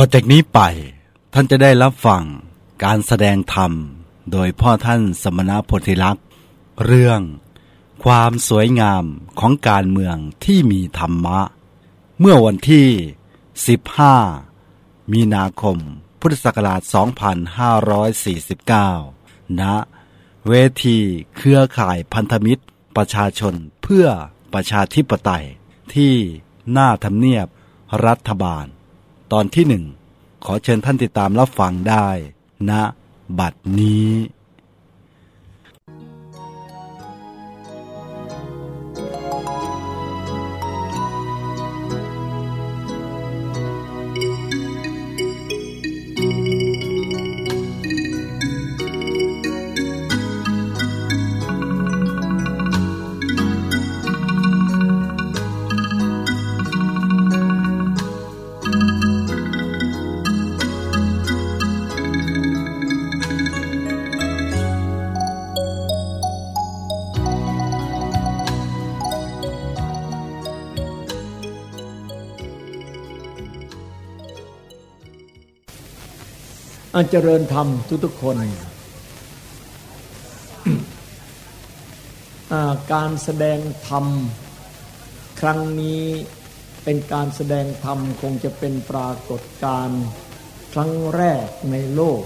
ต่อจากนี้ไป ท่านจะได้รับฟังการแสดงธรรม โดยพ่อท่านสมณโพธิลักษ์เรื่อง ความสวยงามของการเมืองที่มีธรรมะ เมื่อวันที่ 15 มีนาคม พุทธศักราช 2549 ณ เวทีเครือข่ายพันธมิตรประชาชนเพื่อประชาธิปไตยที่หน้าทำเนียบรัฐบาล ตอนที่หนึ่งขอเชิญท่านติดตามรับฟังได้ณบัดนี้ อันเจริญธรรมทุกๆคน การแสดงธรรม ครั้งนี้เป็นการแสดงธรรมคงจะเป็นปรากฏการณ์ครั้งแรกในโลก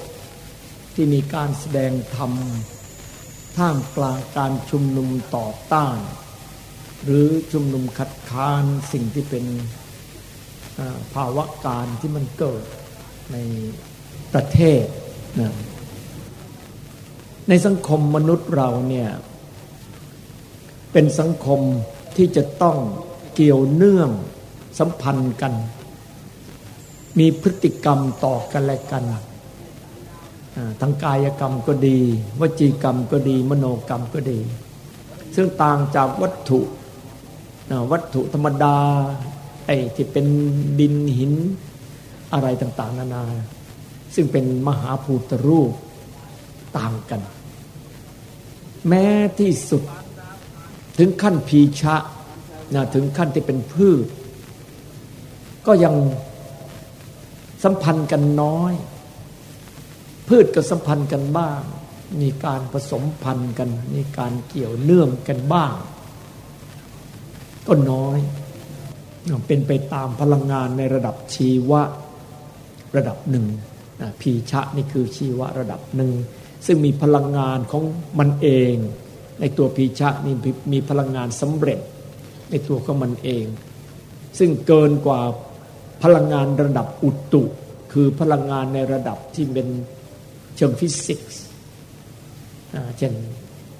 ที่มีการแสดงธรรม ท่ามกลางการชุมนุมต่อต้าน หรือชุมนุมคัดค้านสิ่งที่เป็นภาวะการที่มันเกิดใน ประเทศนะในสังคมมนุษย์เราเนี่ย เป็นสังคมที่จะต้องเกี่ยวเนื่องสัมพันธ์กัน มีพฤติกรรมต่อกันและกันอ่างกายกรรมก็ดี วจีกรรมก็ดี มโนกรรมก็ดี ซึ่งต่างจากวัตถุวัตถุธรรมดา ไอ้ที่เป็นดินหินอะไรต่าง ๆ นานา ซึ่งเป็นมหาภูตรูปต่างกัน แม้ที่สุดถึงขั้นพีชะนะถึงขั้นที่เป็นพืช ก็ยังสัมพันธ์กันน้อย พืชก็สัมพันธ์กันบ้าง มีการผสมพันธ์กัน มีการเกี่ยวเนื่องกันบ้าง ก็น้อย เป็นไปตามพลังงานในระดับชีวะระดับหนึ่ง พีชะนี่คือชีวะระดับหนึ่ง ซึ่งมีพลังงานของมันเอง ในตัวพีชะนี่มีพลังงานสำเร็จในตัวของมันเอง ซึ่งเกินกว่าพลังงานระดับอุตุ คือพลังงานในระดับที่เป็นเชิงฟิสิกส์เช่น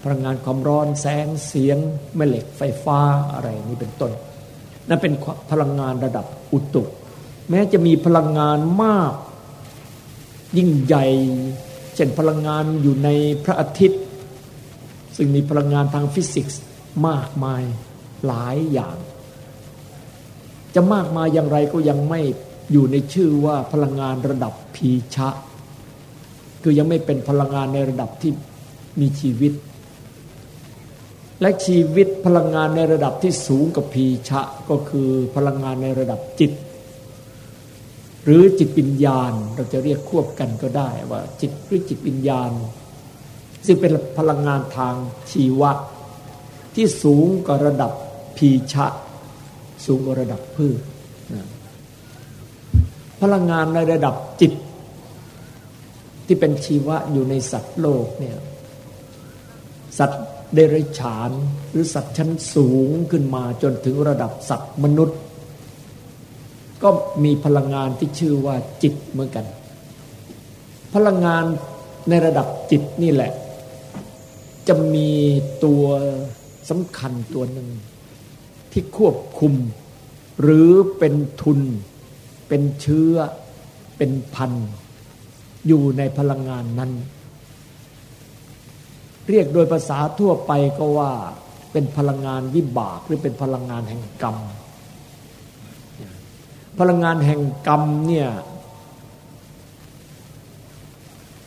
พลังงานความร้อนแสงเสียงแม่เหล็กไฟฟ้าอะไรนี้เป็นต้น นั่นเป็นพลังงานระดับอุตุ แม้จะมีพลังงานมาก ยิ่งใหญ่ เช่นพลังงานอยู่ในพระอาทิตย์ ซึ่งมีพลังงานทางฟิสิกส์มากมายหลายอย่าง จะมากมายอย่างไรก็ยังไม่อยู่ในชื่อว่าพลังงานระดับพีชะ คือยังไม่เป็นพลังงานในระดับที่มีชีวิต และชีวิตพลังงานในระดับที่สูงกว่าพีชะ ก็คือพลังงานในระดับจิต หรือจิตวิญญาณเราจะเรียกควบกันก็ได้ว่า จิตหรือจิตวิญญาณ ซึ่งเป็นพลังงานทางชีวะ ที่สูงกว่าระดับพีชะ สูงกว่าระดับพืชพลังงานในระดับจิต ที่เป็นชีวะอยู่ในสัตว์โลกเนี่ยสัตว์เดรัจฉานหรือสัตว์ชั้นสูงขึ้นมาจนถึงระดับสัตว์มนุษย์ ก็มีพลังงานที่ชื่อว่าจิตเหมือนกัน พลังงานในระดับจิตนี่แหละ จะมีตัวสำคัญตัวหนึ่ง ที่ควบคุม หรือเป็นทุน เป็นเชื้อ เป็นพัน อยู่ในพลังงานนั้น เรียกโดยภาษาทั่วไปก็ว่าเป็นพลังงานวิบากหรือเป็นพลังงานแห่งกรรม พลังงานแห่งกรรมเนี่ย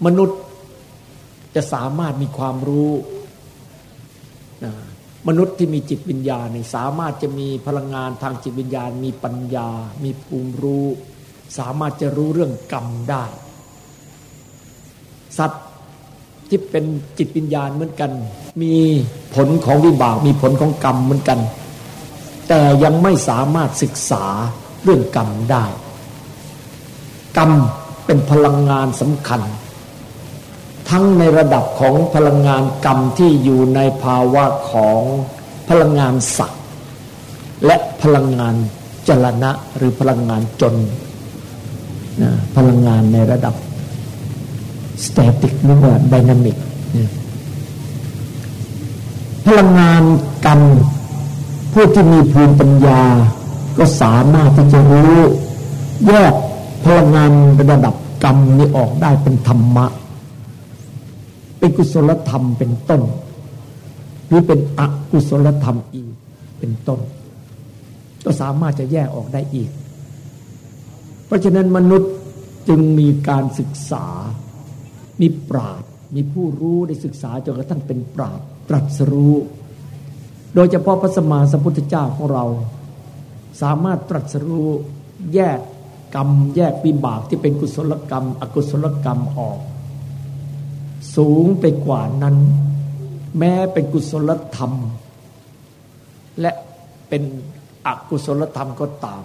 มนุษย์จะสามารถมีความรู้ มนุษย์ที่มีจิตวิญญาณนี่สามารถจะมีพลังงานทางจิตวิญญาณ มีปัญญา มีภูมิรู้ สามารถจะรู้เรื่องกรรมได้ สัตว์ที่เป็นจิตวิญญาณเหมือนกัน มีผลของวิบาก มีผลของกรรมเหมือนกัน แต่ยังไม่สามารถศึกษา เรื่องกรรมได้ กรรมเป็นพลังงานสำคัญ ทั้งในระดับของพลังงานกรรมที่อยู่ในภาวะของพลังงานสัตว์และพลังงานจรณะหรือพลังงานจนนะพลังงานในระดับสแตติกหรือว่าไดนามิกพลังงานกรรมผู้ที่มีภูมิปัญญา ก็สามารถที่จะรู้แยกพลังงานระดับกรรมนี้ออกได้เป็นธรรมะ เป็นกุศลธรรมเป็นต้น หรือเป็นอกุศลธรรมอีกเป็นต้น ก็สามารถจะแยกออกได้อีก เพราะฉะนั้นมนุษย์จึงมีการศึกษา มีปราดมีผู้รู้ได้ศึกษาจนกระทั่งเป็นปราดตรัสรู้ โดยเฉพาะพระสมมาสัมพุทธเจ้าของเรา สามารถตรัสรู้แยกกรรม แยกปีบากที่เป็นกุศลกรรม อกุศลกรรมออก สูงไปกว่านั้น แม้เป็นกุศลธรรม และเป็นอกุศลธรรมก็ตาม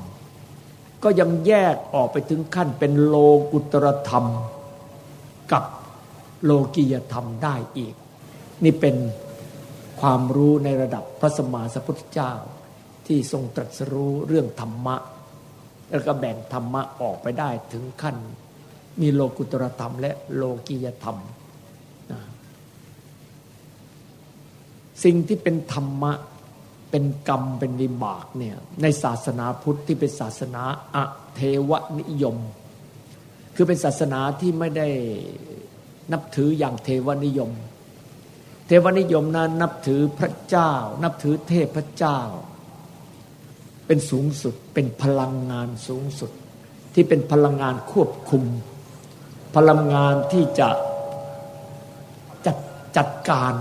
ก็ยังแยกออกไปถึงขั้นเป็นโลกุตรธรรม กับโลกียธรรมได้อีก นี่เป็นความรู้ในระดับพระสมมาสัพพุทธเจ้า ที่ทรงตรัสรู้เรื่องธรรมะ แล้วก็แบ่งธรรมะออกไปได้ถึงขั้น มีโลกุตรธรรมและโลกียธรรม สิ่งที่เป็นธรรมะเป็นกรรมเป็นวิบากเนี่ยในศาสนาพุทธที่เป็นศาสนาอะเทวนิยม คือเป็นศาสนาที่ไม่ได้นับถืออย่างเทวนิยม เทวนิยมนั้นนับถือพระเจ้า นับถือเทพเจ้า เป็นสูงสุด เป็นพลังงานสูงสุด ที่เป็นพลังงานควบคุม พลังงานที่จะจัดจัดการ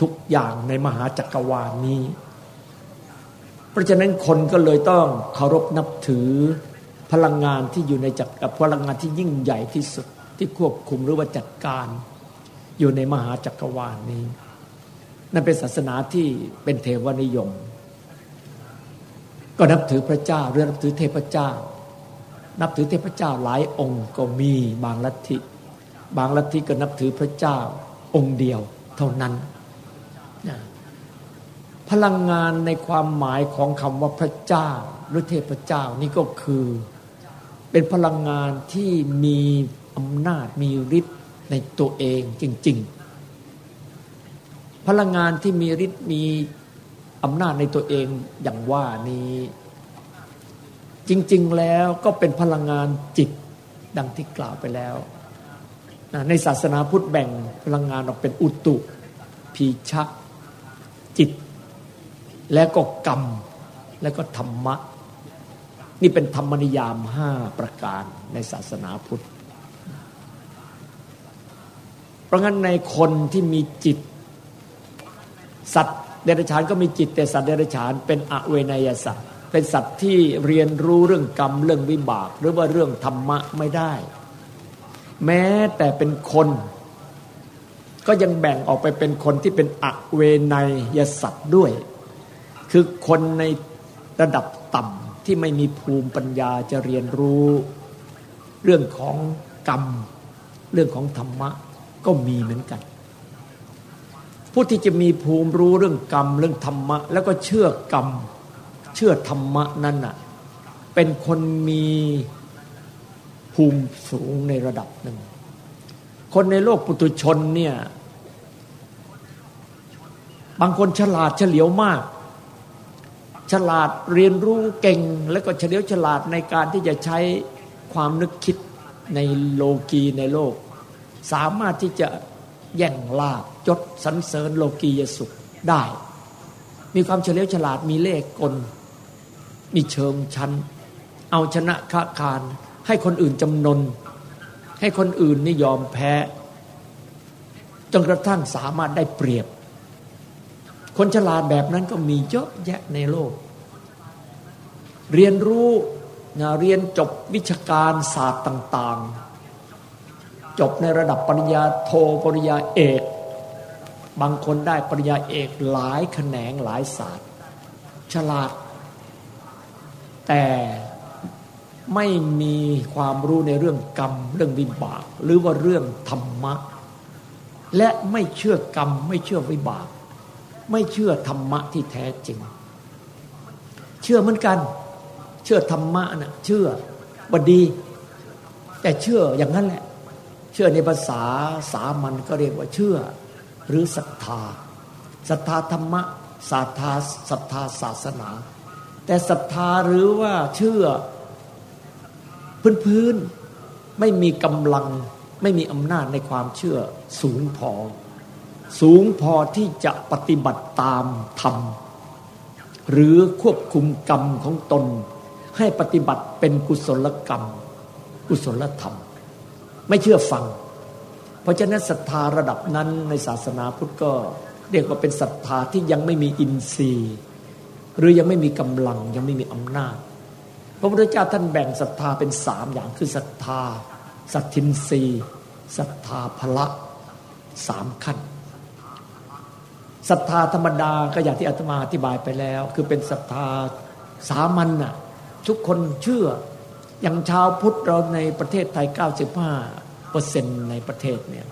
ทุกอย่างในมหาจักรวาลนี้ เพราะฉะนั้นคนก็เลยต้องเคารพนับถือพลังงานที่อยู่ในจักรพลังงานที่ยิ่งใหญ่ที่สุดที่ควบคุมหรือว่าจัดการอยู่ในมหาจักรวาลนี้ นั่นเป็นศาสนาที่เป็นเทวนิยม ก็นับถือพระเจ้าหรือนับถือเทพเจ้า นับถือเทพเจ้าหลายองค์ก็มีบางลัทธิ บางลัทธิก็นับถือพระเจ้าองค์เดียวเท่านั้น พลังงานในความหมายของคำว่าพระเจ้าหรือเทพเจ้านี่ก็คือ เป็นพลังงานที่มีอำนาจมีฤทธิ์ในตัวเองจริง ๆ พลังงานที่มีฤทธิ์มี อำนาจในตัวเองอย่างว่านี้ จริง ๆแล้วก็เป็นพลังงานจิตดังที่กล่าวไปแล้วในศาสนาพุทธแบ่งพลังงานออกเป็นอุตุพีชักจิต และก็กรรม และก็ธรรมะ นี่เป็นธรรมนิยามห้าประการในศาสนาพุทธ เพราะงั้นในคนที่มีจิต สัตว์ เดรัจฉานก็มีจิตแต่สัตว์เดรัจฉานเป็นอเวนยสัตว์ เป็นสัตว์ที่เรียนรู้เรื่องกรรมเรื่องวิบาก หรือว่าเรื่องธรรมะไม่ได้ แม้แต่เป็นคน ก็ยังแบ่งออกไปเป็นคนที่เป็นอเวนยสัตว์ด้วย คือคนในระดับต่ำที่ไม่มีภูมิปัญญาจะเรียนรู้ เรื่องของกรรม เรื่องของธรรมะก็มีเหมือนกัน ผู้ที่จะมีภูมิรู้เรื่องกรรมเรื่องธรรมะ แล้วก็เชื่อกรรม เชื่อธรรมะนั้นน่ะเป็นคนมีภูมิสูงในระดับหนึ่ง คนในโลกปุถุชนเนี่ยบางคนฉลาดเฉลียวมาก ฉลาดเรียนรู้เก่ง แล้วก็เฉลียวฉลาดในการที่จะใช้ความนึกคิดในโลกีในโลก สามารถที่จะแย่งลาบ จดสรรเสริญโลกียสุขได้ มีความเฉลียวฉลาดมีเลขกล มีเชิงชั้น เอาชนะค้าคาร ให้คนอื่นจำนน ให้คนอื่นนี่ยอมแพ้จนกระทั่งสามารถได้เปรียบ คนฉลาดแบบนั้นก็มีเยอะแยะในโลก เรียนรู้นะเรียนจบวิชาการศาสตร์ต่าง ๆ จบในระดับปริญญาโทปริญญาเอก บางคนได้ปริญญาเอกหลายแขนงหลายศาสตร์ ฉลาด แต่ไม่มีความรู้ในเรื่องกรรม เรื่องวิบาก หรือว่าเรื่องธรรมะ และไม่เชื่อกรรม ไม่เชื่อวิบาก ไม่เชื่อธรรมะที่แท้จริง เชื่อเหมือนกัน เชื่อธรรมะนะ่ะเชื่อว่าดี แต่เชื่ออย่างนั้นแหละ เชื่อในภาษาสามัญก็เรียกว่าเชื่อ หรือศรัทธาศรัทธาธรรมะศรัทธาศรัทธาศาสนา แต่ศรัทธาหรือว่าเชื่อพื้นพื้นไม่มีกำลังไม่มีอำนาจในความเชื่อสูงพอ สูงพอที่จะปฏิบัติตามธรรมหรือควบคุมกรรมของตน ให้ปฏิบัติเป็นกุศลกรรม กุศลธรรม ไม่เชื่อฟัง เพราะฉะนั้นศรัทธาระดับนั้นในศาสนาพุทธก็เรียกว่าเป็นศรัทธาที่ยังไม่มีอินทรีย์ หรือยังไม่มีกำลังยังไม่มีอำนาจ พระพุทธเจ้าท่านแบ่งศรัทธาเป็นสามอย่างคือศรัทธาสัตทินรีศรัทธาพละสามขั้นศรัทธาธรรมดาก็อย่างที่อาตมาอธิบายไปแล้ว คือเป็นศรัทธาสามัญน่ะทุกคนเชื่ออย่างชาวพุทธเราในประเทศไทย 95 เปอร์เซ็นต์ในประเทศเนี่ย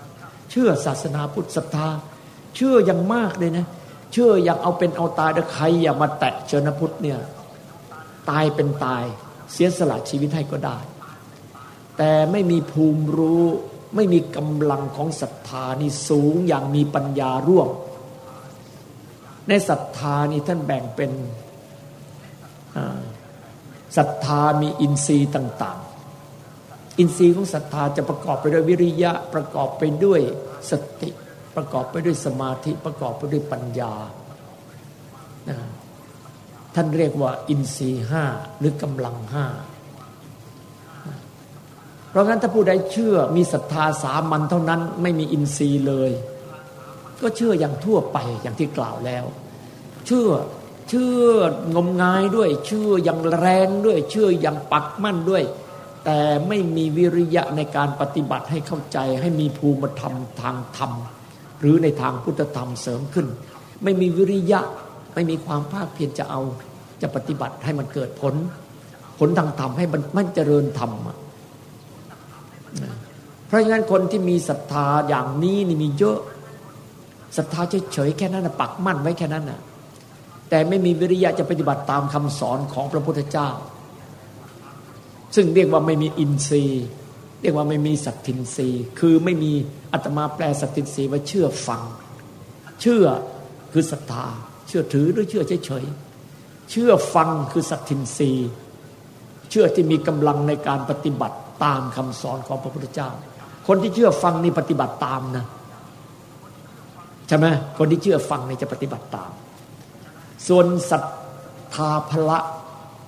เชื่อศาสนาพุทธศรัทธา เชื่ออย่างมากเลยนะ เชื่ออย่างเอาเป็นเอาตายแต่ใครอย่ามาแตะเจนพุทธเนี่ยตายเป็นตายเสียสละชีวิตให้ก็ได้ แต่ไม่มีภูมิรู้ไม่มีกำลังของศรัทธานี่สูงอย่างมีปัญญาร่วม ในศรัทธานี่ท่านแบ่งเป็นศรัทธามีอินทรีย์ต่าง อินทรีย์ของศรัทธาจะประกอบไปด้วยวิริยะประกอบไปด้วยสติ ประกอบไปด้วยสมาธิประกอบไปด้วยปัญญาท่านเรียกว่าอินทรีย์ห้าหรือกำลังห้าเพราะงั้นถ้าผู้ใดเชื่อมีศรัทธาสามัญเท่านั้นไม่มีอินทรีย์เลย ก็เชื่ออย่างทั่วไปอย่างที่กล่าวแล้ว เชื่อเชื่องมงายด้วย เชื่ออย่างแรงด้วย เชื่ออย่างปักมั่นด้วย แต่ไม่มีวิริยะในการปฏิบัติให้เข้าใจ ให้มีภูมิธรรมทางธรรม หรือในทางพุทธธรรมเสริมขึ้น ไม่มีวิริยะไม่มีความภาคเพียรจะเอาจะปฏิบัติให้มันเกิดผล ผลทางธรรมให้มันมันเจริญธรรมเพราะงั้นคนที่มีศรัทธาอย่างนี้นี่มีเยอะศรัทธาเฉยๆแค่นั้นนะปักมั่นไว้แค่นั้นนะแต่ไม่มีวิริยะจะปฏิบัติตามคำสอนของพระพุทธเจ้า ซึ่งเรียกว่าไม่มีอินทรีย์ เรียกว่าไม่มีสัตทินทรีย์ คือไม่มีอัตมาแปลสัตทินทรีย์ว่าเชื่อฟัง เชื่อคือศรัทธา เชื่อถือหรือเชื่อเฉยๆ เชื่อฟังคือสัตทินทรีย์ เชื่อที่มีกำลังในการปฏิบัติตามคำสอนของพระพุทธเจ้า คนที่เชื่อฟังนี่ปฏิบัติตามนะใช่ไหมคนที่เชื่อฟังนี่จะปฏิบัติตาม ส่วนศรัทธาพละ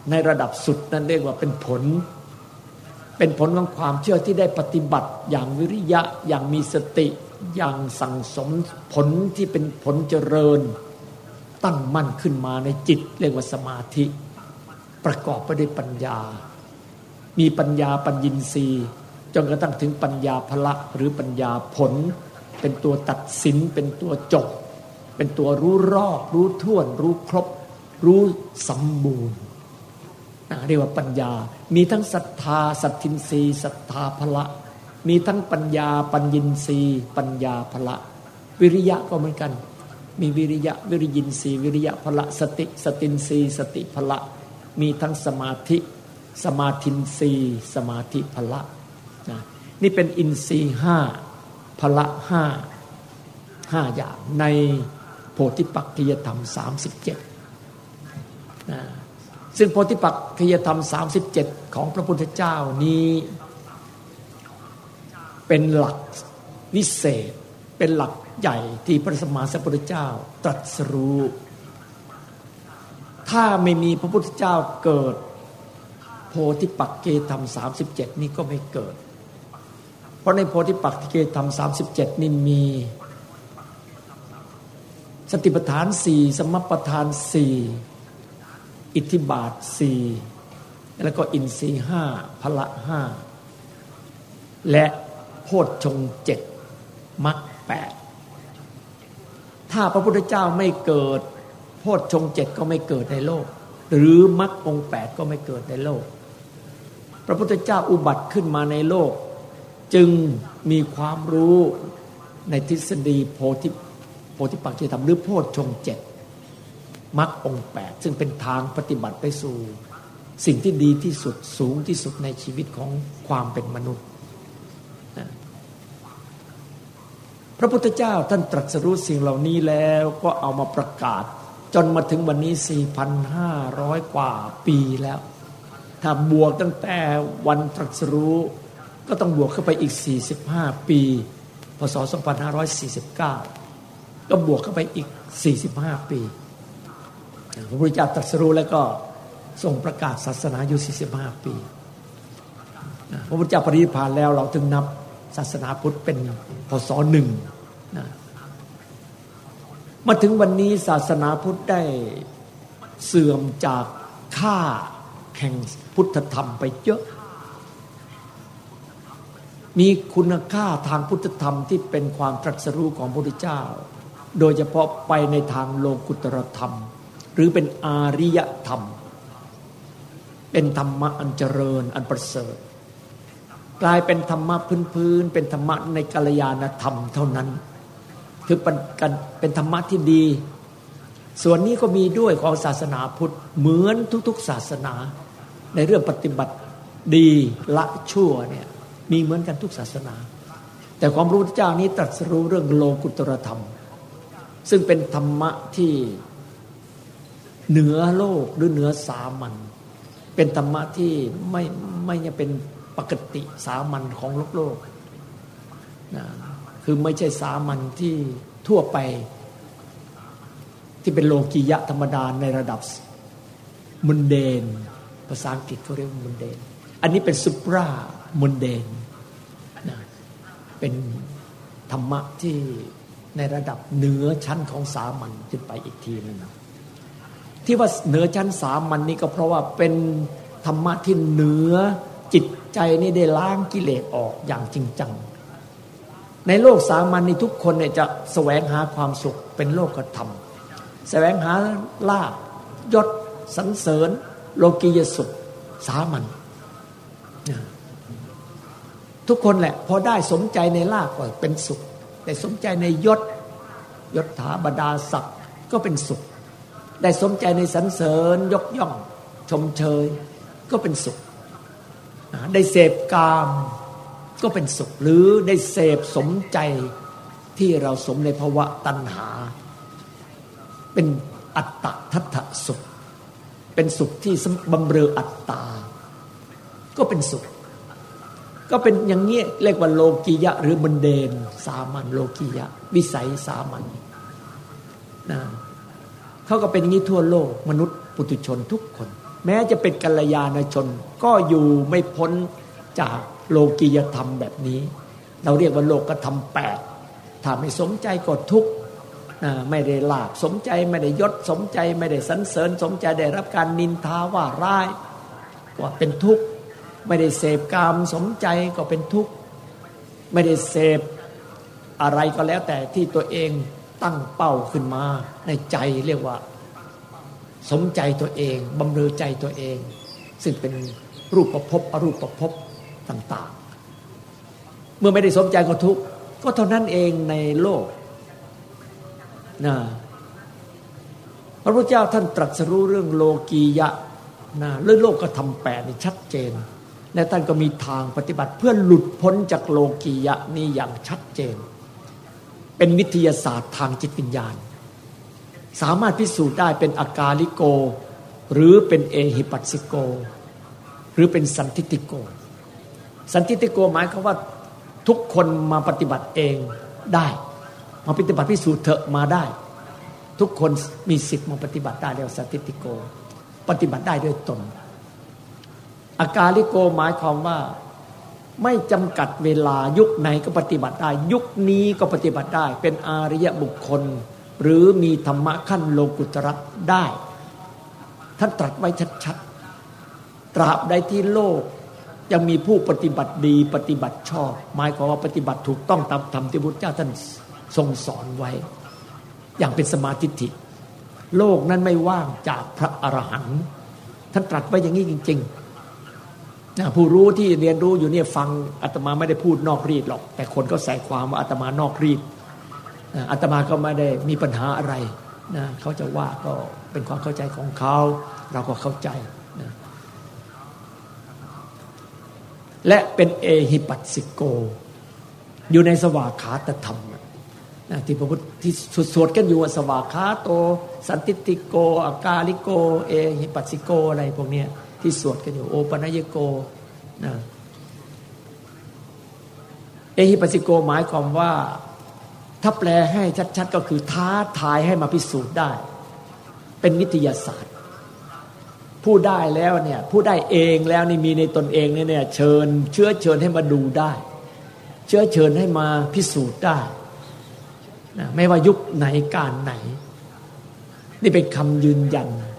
ในระดับสุดนั่นเรียกว่าเป็นผล เป็นผลของความเชื่อที่ได้ปฏิบัติอย่างวิริยะอย่างมีสติอย่างสั่งสมผลที่เป็นผลเจริญ ตั้งมั่นขึ้นมาในจิต เรียกว่าสมาธิ ประกอบไปด้วยปัญญา มีปัญญาปัญญินทรีย์จนกระทั่งถึงปัญญาพละหรือปัญญาผล เป็นตัวตัดสิน เป็นตัวจบ เป็นตัวรู้รอบ รู้ท่วน รู้ครบ รู้สมบูรณ์ เรียกว่าปัญญา มีทั้งศรัทธาสัตทินรีศรัทธาพละ มีทั้งปัญญาปัญญินรีปัญญาพละ วิริยะก็เหมือนกัน มีวิริยะวิริยินสีวิริยะพละสติสตินสีสติพละ มีทั้งสมาธิ สมาธินสีสมาธิพละนะนี่เป็นอินทรีห้าพละห้าห้าอย่างในโพธิปักขิยธรรมสามสิบเจ็ดนะ ซึ่งโพธิปักขิยธรรมสามสิบเจ็ดของพระพุทธเจ้านี้เป็นหลักวิเศษ เป็นหลักใหญ่ที่พระสมมาสัพพุทธเจ้าตรัสรู้ ถ้าไม่มีพระพุทธเจ้าเกิด โพธิปักเกธรรมสามสิบเจ็ดนี่ก็ไม่เกิด เพราะในโพธิปักเกธรรมสามสิบเจ็ดนี่มี สติปัฏฐานสี่สมปัฏฐานสี่ อิทธิบาทสี่แล้วก็อินทรีห้าพละห้าและโพชฌงเจ็ดมรรคแปดถ้าพระพุทธเจ้าไม่เกิด โพชฌงเจ็ดก็ไม่เกิดในโลก หรือมรรคองแปดก็ไม่เกิดในโลก พระพุทธเจ้าอุบัติขึ้นมาในโลก จึงมีความรู้ในทฤษฎีโพธิโพธิปักจิธรรมหรือโพชฌงเจ็ด มรรคองแปดซึ่งเป็นทางปฏิบัติไปสู่ สิ่งที่ดีที่สุดสูงที่สุดในชีวิตของความเป็นมนุษย์ พระพุทธเจ้าท่านตรัสรู้สิ่งเหล่านี้แล้วก็เอามาประกาศ จนมาถึงวันนี้ 4,500 กว่าปีแล้ว ถ้าบวกตั้งแต่วันตรัสรู้ ก็ต้องบวกเข้าไปอีก 45 ปี พศ 2549 ก็บวกเข้าไปอีก 45 ปี พระพุทธเจ้าตรัสรู้แล้วก็ทรงประกาศศาสนาอยู่ 45 ปีพระพุทธเจ้าปรินิพานแล้วเราถึงนับศาสนาพุทธเป็นพศหนึ่งนะมาถึงวันนี้ศาสนาพุทธได้เสื่อมจากค่าแห่งพุทธธรรมไปเยอะ มีคุณค่าทางพุทธธรรมที่เป็นความตรัสรู้ของพระพุทธเจ้า โดยเฉพาะไปในทางโลกุตรธรรม หรือเป็นอาริยธรรม เป็นธรรมะอันเจริญอันประเสริฐ กลายเป็นธรรมะพื้นๆเป็นธรรมะในกัลยาณธรรมเท่านั้น คือเป็นเป็นธรรมะที่ดี ส่วนนี้ก็มีด้วยของศาสนาพุทธเหมือนทุกๆศาสนา ในเรื่องปฏิบัติดีละชั่วเนี่ยมีเหมือนกันทุกศาสนา แต่ความรู้เจ้านี้ตรัสรู้เรื่องโลกุตรธรรม ซึ่งเป็นธรรมะที่ เหนือโลกหรือเหนือสามัญเป็นธรรมะที่ไม่ไม่เป็นปกติสามัญของโลกโลกนะคือไม่ใช่สามัญที่ทั่วไป ที่เป็นโลกียะธรรมดาในระดับมุนเดน ภาษาอังกฤษเขาเรียกมุนเดน อันนี้เป็นซุปรามุนเดนนะเป็นธรรมะที่ในระดับเหนือชั้นของสามัญขึ้นไปอีกทีนึง ที่ว่าเหนือชั้นสามัญนนี้ก็เพราะว่าเป็นธรรมะที่เหนือจิตใจนี่ได้ล้างกิเลสออกอย่างจริงจัง ในโลกสามัญนี่ทุกคนเนี่ยจะแสวงหาความสุขเป็นโลกธรรมแสวงหาลาบยศสันเสริญ โลกียสุขสามัญทุกคนแหละพอได้สมใจในลาบก็เป็นสุข แต่สมใจในยศยศถาบรรดาศักดิ์ก็เป็นสุข ได้สมใจในสรรเสริญยกย่อง ชมเชย ก็เป็นสุข ได้เสพกาม ก็เป็นสุข หรือได้เสพสมใจที่เราสมในภาวะตัณหา เป็นอัตตทัตถสุข เป็นสุขที่บำเรออัตตา ก็เป็นสุข ก็เป็นอย่างนี้เรียกว่าโลกียะ หรือบันเดน สามัญโลกียะ วิสัยสามัญนะ เขาก็เป็นอย่างนี้ทั่วโลก มนุษย์ปุถุชนทุกคน แม้จะเป็นกัลยาณชน ก็อยู่ไม่พ้นจากโลกียธรรมแบบนี้ เราเรียกว่าโลกธรรมแปดถ้าไม่สมใจก็ทุกข์ไม่ได้ลาบสมใจไม่ได้ยศสมใจไม่ได้สันเสริญ สมใจได้รับการนินทาว่าร้ายก็เป็นทุกข์ไม่ได้เสพกามสมใจก็เป็นทุกข์ไม่ได้เสพอะไรก็แล้วแต่ที่ตัวเอง ตั้งเป้าขึ้นมา ในใจเรียกว่า สมใจตัวเองบำเรอใจตัวเอง ซึ่งเป็นรูปประพบอรูปประพบต่าง ๆ เมื่อไม่ได้สมใจก็ทุกข์ก็เท่านั้นเองในโลกนะพระพุทธเจ้าท่านตรัสรู้เรื่องโลกียะนะเรื่องโลกก็ทำแปดนี่ชัดเจนและท่านก็มีทางปฏิบัติเพื่อหลุดพ้นจากโลกียะนี้อย่างชัดเจน เป็นวิทยาศาสตร์ทางจิตวิญญาณ สามารถพิสูจน์ได้เป็นอากาลิโก หรือเป็นเอหิปัสสิโก หรือเป็นสันติติโก สันติติโกหมายคือว่าทุกคนมาปฏิบัติเองได้ มาปฏิบัติพิสูจน์เถอะมาได้ ทุกคนมีสิทธิ์มาปฏิบัติได้เรียกสันติติโก ปฏิบัติได้ด้วยตน อากาลิโกหมายความว่า ไม่จำกัดเวลายุคไหนก็ปฏิบัติได้ ยุคนี้ก็ปฏิบัติได้ เป็นอาริยบุคคล หรือมีธรรมะขั้นโลกุตระได้ ท่านตรัสไว้ชัดๆ ตราบใดที่โลกยังมีผู้ปฏิบัติดีปฏิบัติชอบ หมายความว่าปฏิบัติถูกต้องตามธรรมที่พุทธเจ้าท่านทรงสอนไว้ อย่างเป็นสมาธิิโลกนั้นไม่ว่างจากพระอรหันต์ท่านตรัสไว้อย่างนี้จริง ๆ ผู้รู้ที่เรียนรู้อยู่เนี่ยฟังอาตมาไม่ได้พูดนอกรีดหรอก แต่คนก็ใส่ความว่าอาตมานอกรีดอาตมาก็ไม่ได้มีปัญหาอะไรนะเขาจะว่าก็เป็นความเข้าใจของเขาเราก็เข้าใจนะและเป็นเอหิปัสสิโก อยู่ในสวากขาตธรรมนะที่พระพุทธที่สวดกันอยู่ว่าสวากขาโต สันติติโก อากาลิโก เอหิปัสสิโกอะไรพวกเนี้ย ที่สวดกันอยู่ โอปัญญโกนะเอหิปัสสิโกหมายความว่า ถ้าแปลให้ชัดๆ ก็คือท้าทายให้มาพิสูจน์ได้ เป็นวิทยาศาสตร์ ผู้ได้แล้วเนี่ยผู้ได้เองแล้วนี่มีในตนเองเนี่ยเชิญ เชื้อเชิญให้มาดูได้ เชื้อเชิญให้มาพิสูจน์ได้นะไม่ว่ายุคไหนการไหน นี่เป็นคำยืนยันนะ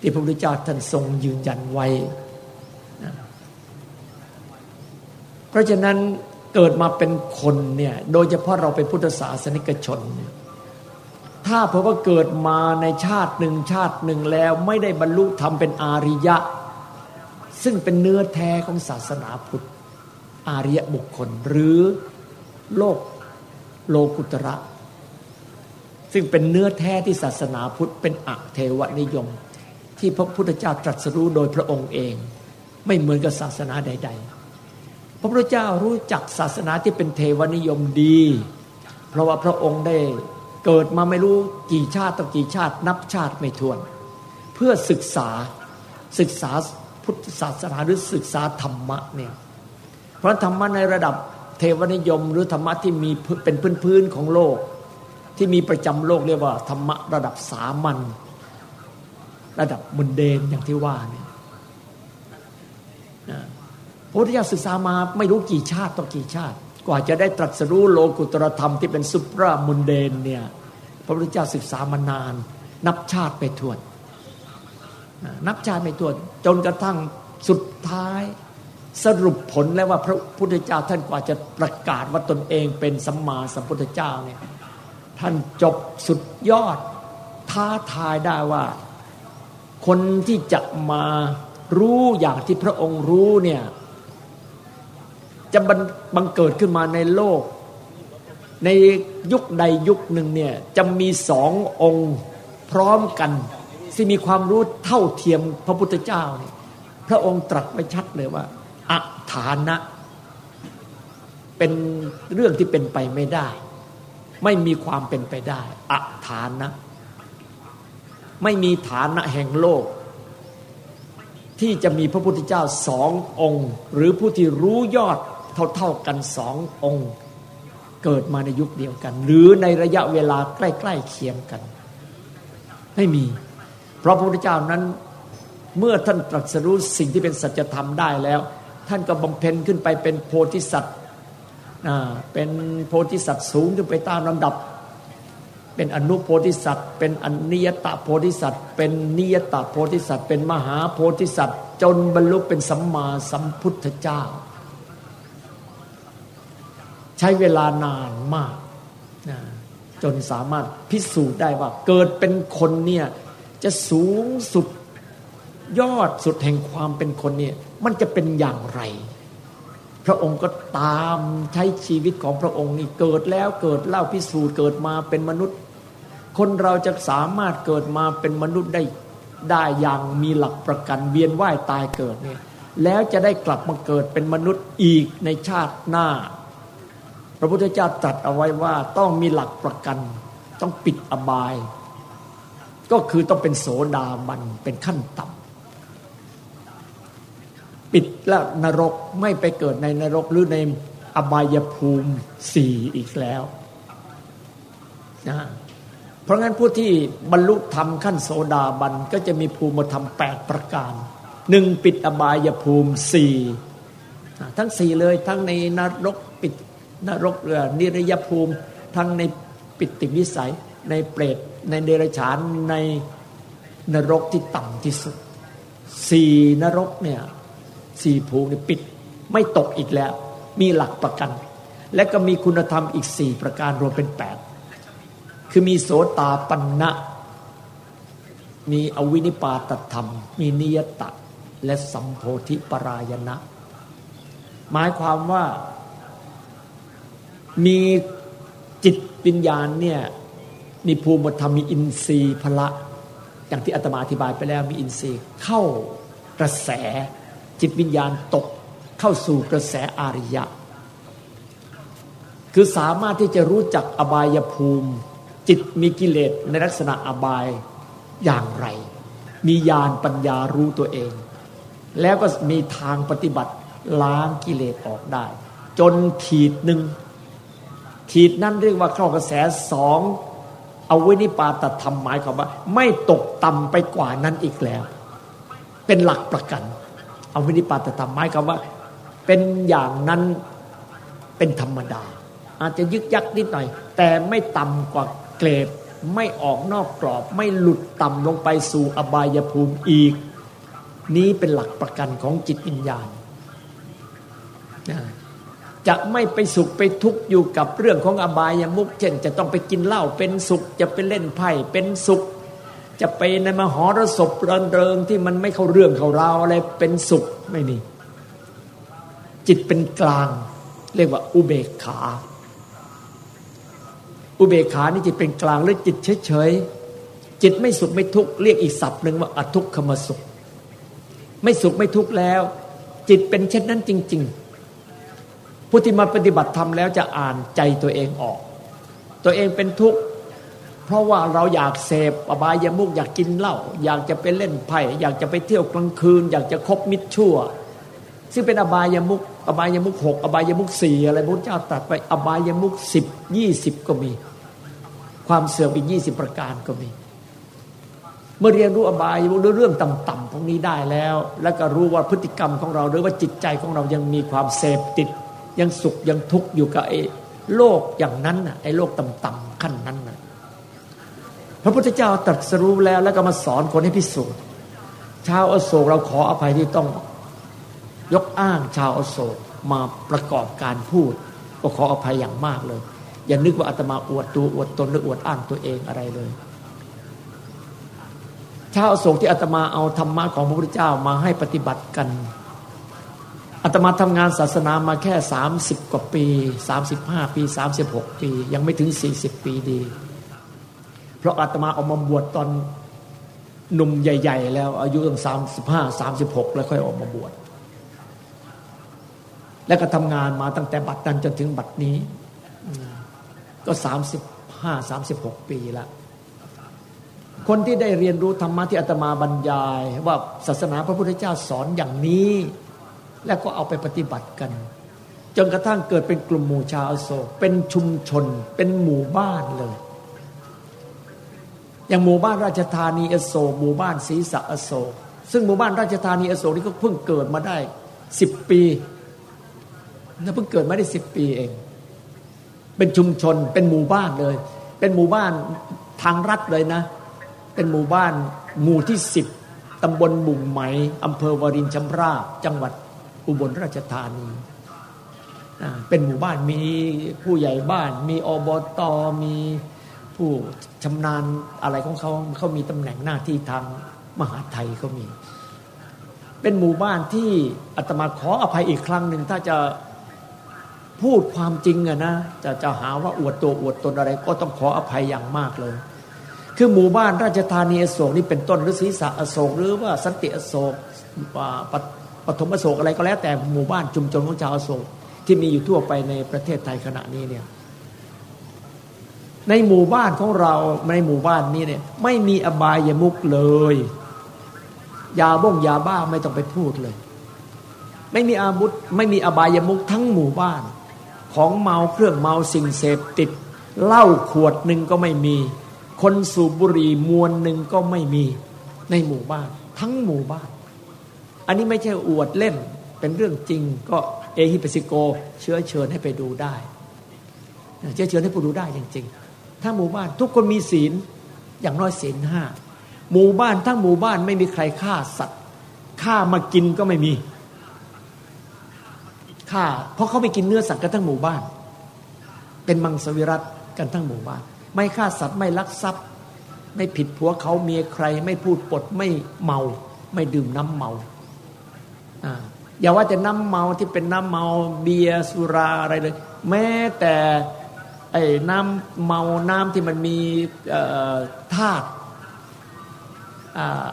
ที่พระพุทธเจ้าท่านทรงยืนยันไว้นะเพราะฉะนั้นเกิดมาเป็นคนเนี่ยโดยเฉพาะเราเป็นพุทธศาสนิกชน ถ้าเพราะว่าเกิดมาในชาติหนึ่งชาติหนึ่งแล้วไม่ได้บรรลุธรรมเป็นอาริยะ ซึ่งเป็นเนื้อแท้ของศาสนาพุทธอาริยบุคคลหรือโลกโลกุตระ ซึ่งเป็นเนื้อแท้ที่ศาสนาพุทธเป็นอักเทวนิยม ที่พระพุทธเจ้าตรัสรู้โดยพระองค์เอง ไม่เหมือนกับศาสนาใด ๆ พระพุทธเจ้ารู้จักศาสนาที่เป็นเทวนิยมดี เพราะว่าพระองค์ได้เกิดมาไม่รู้กี่ชาติต่อกี่ชาตินับชาติไม่ถ้วน เพื่อศึกษาศึกษาพุทธศาสนาหรือศึกษาธรรมะเนี่ยเพราะธรรมะในระดับเทวนิยม หรือธรรมะที่มีเป็นพื้นพื้นของโลก ที่มีประจำโลกเรียกว่าธรรมะระดับสามัญ ระดับมุนเดนอย่างที่ว่าเนี่ยพระพุทธเจ้าศึกษามาไม่รู้กี่ชาติต่อกี่ชาติ กว่าจะได้ตรัสรู้โลกุตรธรรมที่เป็นสุปรามุนเดนเนี่ยพระพุทธเจ้าศึกษามานาน นับชาติไปทวนนับชาติไปทวนจนกระทั่งสุดท้ายสรุปผลแล้วว่าพระพุทธเจ้าท่านกว่าจะประกาศว่าตนเองเป็นสัมมาสัมพุทธเจ้าเนี่ยท่านจบสุดยอดท้าทายได้ว่า คนที่จะมารู้อย่างที่พระองค์รู้เนี่ยจะบังเกิดขึ้นมาในโลก ในยุคใดยุคหนึ่งเนี่ยจะมีสององค์พร้อมกัน ที่มีความรู้เท่าเทียมพระพุทธเจ้าเนี่ยพระองค์ตรัสไว้ชัดเลยว่าอัฐานะ เป็นเรื่องที่เป็นไปไม่ได้ ไม่มีความเป็นไปได้อัฐานะ ไม่มีฐานะแห่งโลก ที่จะมีพระพุทธเจ้าสององค์ หรือผู้ที่รู้ยอดเท่าๆกันสององค์ เกิดมาในยุคเดียวกัน หรือในระยะเวลาใกล้ๆเคียงกัน ไม่มี เพราะพระพุทธเจ้านั้นเมื่อท่านตรัสรู้สิ่งที่เป็นสัจธรรมได้แล้ว ท่านก็บำเพ็ญขึ้นไปเป็นโพธิสัตว์เป็นโพธิสัตว์สูงขึ้นไปตามลำดับ เป็นอนุโพธิสัตว์ เป็นอนิยตโพธิสัตว์ เป็นนิยตโพธิสัตว์ เป็นมหาโพธิสัตว์ จนบรรลุเป็นสัมมาสัมพุทธเจ้า ใช้เวลานานมากนะจนสามารถพิสูจน์ได้ว่าเกิดเป็นคนเนี่ยจะสูงสุดยอดสุดแห่งความเป็นคนเนี่ยมันจะเป็นอย่างไร พระองค์ก็ตามใช้ชีวิตของพระองค์นี่เกิดแล้วเกิดเล่าพิสูจน์เกิดมาเป็นมนุษย์ คนเราจะสามารถเกิดมาเป็นมนุษย์ได้ได้อย่างมีหลักประกันเวียนว่ายตายเกิดเนี่ยแล้วจะได้กลับมาเกิดเป็นมนุษย์อีกในชาติหน้า พระพุทธเจ้าตรัสเอาไว้ว่าต้องมีหลักประกัน ต้องปิดอบาย ก็คือต้องเป็นโสดาบันเป็นขั้นต่ำปิดแล้วนรกไม่ไปเกิดในนรกหรือในอบายภูมิสี่อีกแล้วนะ เพราะงั้นผู้ที่บรรลุธรรมขั้นโสดาบันก็จะมีภูมิธรรมแปดประการหนึ่งปิดอบายภูมิสี่ทั้งสี่เลยทั้งในนรกปิดนรกเรือนิรยภูมิ ทั้งในปิติวิสัย ในเปรตในเดรัจฉานในนรกที่ต่ำที่สุดสี่นรกเนี่ยสี่ภูมิปิดไม่ตกอีกแล้ว มีหลักประกัน และก็มีคุณธรรมอีกสี่ประการรวมเป็นแปด คือมีโสตาปัญนะมีอวินิปาตธรรม มีนิยตะ และสัมโพธิปรายณะ หมายความว่ามีจิตวิญญาณเนี่ยมีภูมิธรรมมีอินทรีย์พละ อย่างที่อาตมาอธิบายไปแล้วมีอินทรีย์เข้ากระแสจิตวิญญาณตกเข้าสู่กระแสอาริยะ คือสามารถที่จะรู้จักอบายภูมิ จิตมีกิเลสในลักษณะอบายอย่างไร มีญาณปัญญารู้ตัวเอง แล้วก็มีทางปฏิบัติล้างกิเลสออกได้ จนขีดหนึ่งขีดนั้นเรียกว่าเข้ากระแสสองเอาวินิปาตธรรมหมายความว่า ไม่ตกต่ำไปกว่านั้นอีกแล้ว เป็นหลักประกัน เอาวินิปาตธรรมหมายความว่า เป็นอย่างนั้นเป็นธรรมดา อาจจะยึกยักนิดหน่อย แต่ไม่ต่ำกว่า เกรดไม่ออกนอกกรอบไม่หลุดต่ำลงไปสู่อบายภูมิอีก นี้เป็นหลักประกันของจิตวิญญาณจะไม่ไปสุขไปทุกข์อยู่กับเรื่องของอบายามุกเช่น จะต้องไปกินเหล้าเป็นสุข จะไปเล่นไพ่เป็นสุข จะไปในมหรสพเริงเริงที่มันไม่เข้าเรื่องเข้าราวอะไรเป็นสุขไม่มีจิตเป็นกลาง เรียกว่าอุเบกขา อุเบกขานี่จิตเป็นกลางหรือจิตเฉยๆจิตไม่สุขไม่ทุกข์เรียกอีกศัพท์หนึ่งว่าอทุกขมสุข ไม่สุขไม่ทุกข์แล้ว จิตเป็นเช่นนั้นจริง ๆ ผู้ที่มาปฏิบัติธรรมแล้วจะอ่านใจตัวเองออก ตัวเองเป็นทุกข์เพราะว่าเราอยากเสพอบายามุกอยากกินเหล้าอยากจะไปเล่นไพ่อยากจะไปเที่ยวกลางคืน อยากจะคบมิตรชั่ว ซึ่งเป็นอบายามุก อบายามุกหกอบายามุกสี่อะไรพระเจ้าตรัสไป อบายามุกสิบยี่สิบก็มี ความเสื่อมอีกยี่สิบประการก็มี เมื่อเรียนรู้อบายมุกเรื่องต่ำๆพวกนี้ได้แล้ว แล้วก็รู้ว่าพฤติกรรมของเรา หรือว่าจิตใจของเรายังมีความเสพติด ยังสุขยังทุกข์อยู่กับไอ้โลกอย่างนั้นน่ะไอ้โลกต่ำๆขั้นนั้นน่ะพระพุทธเจ้าตรัสรู้แล้วแล้วก็มาสอนคนให้พิสูจน์ชาวอโศกเราขออภัยที่ต้อง ยกอ้างชาวอโศกมาประกอบการพูดก็ขออภัยอย่างมากเลย อย่านึกว่าอาตมาอวดตัวอวดตนหรืออวดอ้างตัวเองอะไรเลย ชาวอโศกที่อาตมาเอาธรรมะของพระพุทธเจ้ามาให้ปฏิบัติกันอาตมาทำงานศาสนามาแค่สามสิบกว่าปีสามสิบห้าปีสามสิบหกปี ยังไม่ถึงสี่สิบปีดี เพราะอาตมาออกมาบวชตอนหนุ่มใหญ่ ๆ แล้วอายุตั้งสามสิบห้าสามสิบหกแล้วค่อยออกมาบวช แล้วก็ทำงานมาตั้งแต่บัดนั้นจนถึงบัดนี้ ก็สามสิบห้าสามสิบหกปีละคนที่ได้เรียนรู้ธรรมะที่อาตมาบรรยาย ว่าศาสนาพระพุทธเจ้าสอนอย่างนี้ แล้วก็เอาไปปฏิบัติกัน จนกระทั่งเกิดเป็นกลุ่มหมู่ชาวอโศกเป็นชุมชน เป็นหมู่บ้านเลย อย่างหมู่บ้านราชธานีอโศกหมู่บ้านศรีสะอโศกซึ่งหมู่บ้านราชธานีอโศกนี่ก็เพิ่งเกิดมาได้สิบปี นะเพิ่งเกิดมาได้สิบปีเอง เป็นชุมชนเป็นหมู่บ้านเลย เป็นหมู่บ้านทางรัฐเลยนะ เป็นหมู่บ้านหมู่ที่สิบตำบลบุ่งไหมอำเภอวารินชำราบจังหวัดอุบลราชธานีเป็นหมู่บ้านมีผู้ใหญ่บ้าน มีอบตมีผู้ชำนาญอะไรของเขาเขามีตำแหน่งหน้าที่ทางมหาไทยเขามี เป็นหมู่บ้านที่อาตมาขออภัยอีกครั้งหนึ่งถ้าจะ พูดความจริงอะนะจะจะหาว่าอวดตัวอวดตนอะไร ก็ต้องขออภัยอย่างมากเลย คือหมู่บ้านราชธานีอโศกนี่เป็นต้นหรือศรีษะอโศกหรือว่าสันติอโศกปฐมโศกอะไรก็แล้วแต่หมู่บ้านชุมชนของชาวโศกที่มีอยู่ทั่วไปในประเทศไทยขณะนี้เนี่ยในหมู่บ้านของเราในหมู่บ้านนี้เนี่ยไม่มีอบายมุกเลยยาบ้งยาบ้าไม่ต้องไปพูดเลย ไม่มีอาวุธไม่มีอบายมุกทั้งหมู่บ้าน ของเมาเครื่องเมาสิ่งเสพติดเหล้าขวดหนึ่งก็ไม่มี คนสูบบุหรี่มวลหนึ่งก็ไม่มีในหมู่บ้าน ทั้งหมู่บ้าน อันนี้ไม่ใช่อวดเล่นเป็นเรื่องจริงก็เอฮิปสิโก เชื้อเชิญให้ไปดูได้เชื้อเชิญให้ผู้ดูได้จริงๆ ถ้าหมู่บ้านทุกคนมีศีลอย่างน้อยศีลห้าหมู่บ้านทั้งหมู่บ้านไม่มีใครฆ่าสัตว์ฆ่ามากินก็ไม่มี ฆ่า เพราะเขาไม่กินเนื้อสัตว์กันทั้งหมู่บ้าน เป็นมังสวิรัตกันทั้งหมู่บ้าน ไม่ฆ่าสัตว์ไม่ลักทรัพย์ ไม่ผิดผัวเขาเมียใคร ไม่พูดปดไม่เมา ไม่ดื่มน้ำเมาอย่าว่าแต่น้ำเมาที่เป็นน้ำเมาเบียร์สุราอะไรเลย แม้แต่ไอ้น้ำเมาน้ำที่มันมีธาตุ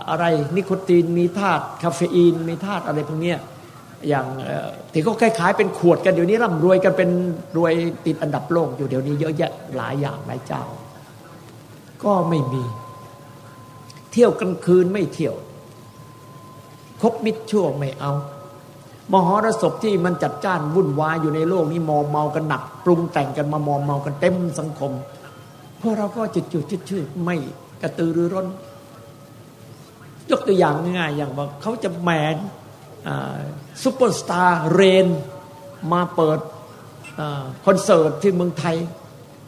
อะไรนิโคตินมีธาตุคาเฟอีนมีธาตุอะไรพวกเนี้ย อย่างที่เขาคล้ายๆเป็นขวดกันเดี๋ยวนี้ร่ำรวยกันเป็นรวยติดอันดับโลกอยู่เดี๋ยวนี้เยอะแยะหลายอย่างหลายเจ้า ก็ไม่มี เที่ยวกลางคืนไม่เที่ยว คบมิตรชั่วไม่เอา มหรสพที่มันจัดจ้านวุ่นวายอยู่ในโลกนี้มอมเมากันหนัก ปรุงแต่งกันมามอมเมากันเต็มสังคมพวกเราก็จืดจืดจืดชืดไม่กระตือรือร้น ยกตัวอย่างง่ายๆอย่างว่าเขาจะแหมน ซูเปอร์สตาร์เรนมาเปิดคอนเสิร์ตที่เมืองไทย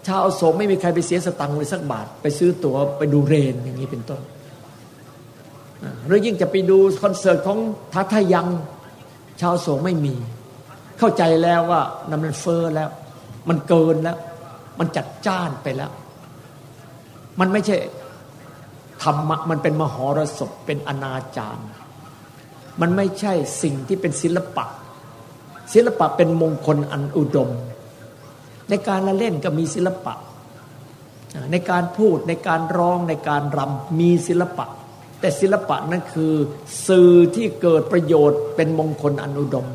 ชาวอโศกไม่มีใครไปเสียสตังค์เลยสักบาท ไปซื้อตั๋วไปดูเรนอย่างนี้เป็นต้นหรือยิ่งจะไปดูคอนเสิร์ตของทัทยัง ชาวโสงไม่มี เข้าใจแล้วว่านั่นมันเฟอ้อแล้ว มันเกินแล้ว มันจัดจ้านไปแล้ว มันไม่ใช่ธรรมะมันเป็นมหรสพเป็นอนาจาร มันไม่ใช่สิ่งที่เป็นศิลปะ ศิลปะเป็นมงคลอันอุดม ในการละเล่นก็มีศิลปะ ในการพูดในการร้องในการรำมีศิลปะ แต่ศิลปะนั้นคือ สื่อที่เกิดประโยชน์เป็นมงคลอนุดม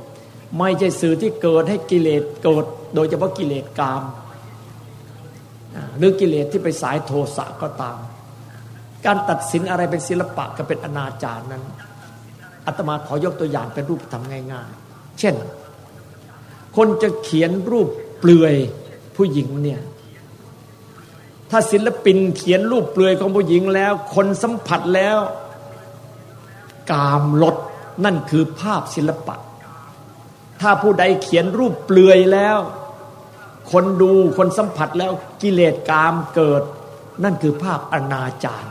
ไม่ใช่สื่อที่เกิดให้กิเลสเกิด โดยเฉพาะกิเลสกามหรือกิเลสที่ไปสายโทสะก็ตาม การตัดสินอะไรเป็นศิลปะก็เป็นอนาจารนั้น อาตมาขอยกตัวอย่างเป็นรูปธรรมง่าย ๆ เช่น คนจะเขียนรูปเปลือยผู้หญิงเนี่ยถ้าศิลปินเขียนรูปเปลือยของผู้หญิงแล้ว คนสัมผัสแล้ว กามลดนั่นคือภาพศิลปะ ถ้าผู้ใดเขียนรูปเปลือยแล้ว คนดูคนสัมผัสแล้วกิเลสกามเกิด นั่นคือภาพอนาจาร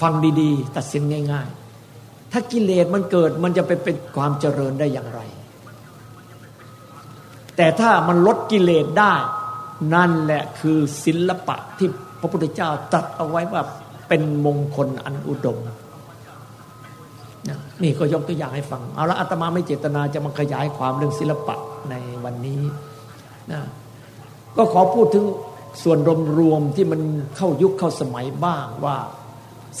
ฟังดีๆ ตัดสินง่าย ๆ ถ้ากิเลสมันเกิดมันจะไปเป็นความเจริญได้อย่างไร แต่ถ้ามันลดกิเลสได้ นั่นแหละคือศิลปะที่พระพุทธเจ้าตรัสเอาไว้ว่าเป็นมงคลอันอุดมนี่ก็ยกตัวอย่างให้ฟัง เอาละอาตมาไม่เจตนาจะมาขยายความเรื่องศิลปะในวันนี้นะก็ขอพูดถึงส่วนรวมๆที่มันเข้ายุคเข้าสมัยบ้างว่า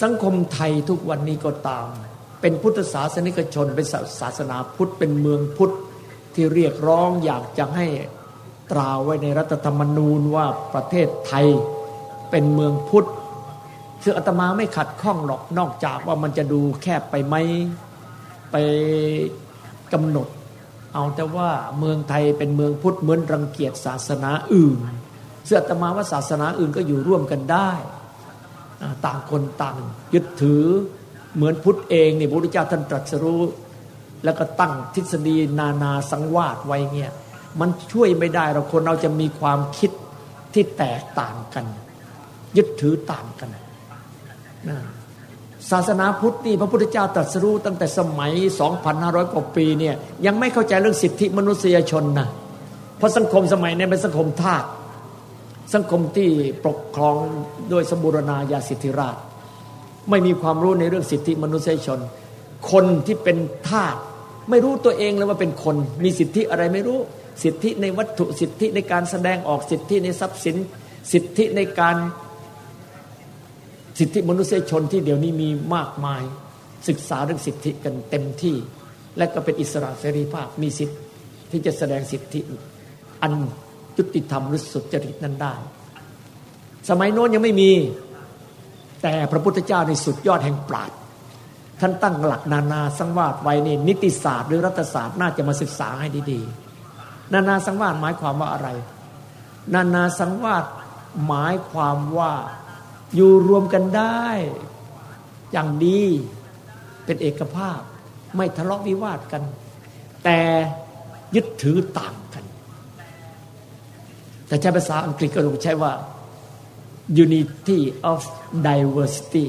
สังคมไทยทุกวันนี้ก็ตาม เป็นพุทธศาสนิกชน เป็นศาสนาพุทธเป็นเมืองพุทธที่เรียกร้องอยากจะให้ตราไว้ในรัฐธรรมนูญว่าประเทศไทยเป็นเมืองพุทธซึ่งอาตมาไม่ขัดข้องหรอกนอกจากว่ามันจะดูแคบไปไหมไปกำหนด เอาแต่ว่าเมืองไทยเป็นเมืองพุทธเหมือนรังเกียจศาสนาอื่นซึ่งอาตมาว่าศาสนาอื่นก็อยู่ร่วมกันได้ ต่างคนต่างยึดถือเหมือนพุทธเองนี่พระพุทธเจ้าท่านตรัสรู้ แล้วก็ตั้งทฤษฎีนานาสังวาสไว้เงี้ยมันช่วยไม่ได้เราคนเราจะมีความคิดที่แตกต่างกัน ยึดถือต่างกันนะศาสนาพุทธนี่พระพุทธเจ้าตรัสรู้ตั้งแต่สมัย 2,500 กว่าปีเนี่ยยังไม่เข้าใจเรื่องสิทธิมนุษยชนนะเพราะสังคมสมัยนี้เป็นสังคมทาส สังคมที่ปกครองโดยสมบูรณาญาสิทธิราช ไม่มีความรู้ในเรื่องสิทธิมนุษยชน คนที่เป็นทาสไม่รู้ตัวเองเลยว่าเป็นคน มีสิทธิอะไรไม่รู้ สิทธิในวัตถุสิทธิในการแสดงออกสิทธิในทรัพย์สิน สิทธิในการสิทธิมนุษยชนที่เดี๋ยวนี้มีมากมาย ศึกษาเรื่องสิทธิกันเต็มที่ และก็เป็นอิสระเสรีภาพมีสิทธิที่จะแสดงสิทธิอัน ยุติธรรมหรือสุจริตนั้นได้ สมัยโน้นยังไม่มี แต่พระพุทธเจ้าในสุดยอดแห่งปราดท่านตั้งหลักนานาสังวาสไว้นี่นิติศาสตร์หรือรัฐศาสตร์น่าจะมาศึกษาให้ดีๆ นานาสังวาสหมายความว่าอะไร นานาสังวาสหมายความว่าอยู่รวมกันได้อย่างดีเป็นเอกภาพ ไม่ทะเลาะวิวาทกัน แต่ยึดถือต่าง แต่ใช้ภาษาอังกฤษก็ต้องใช้ว่า unity of diversity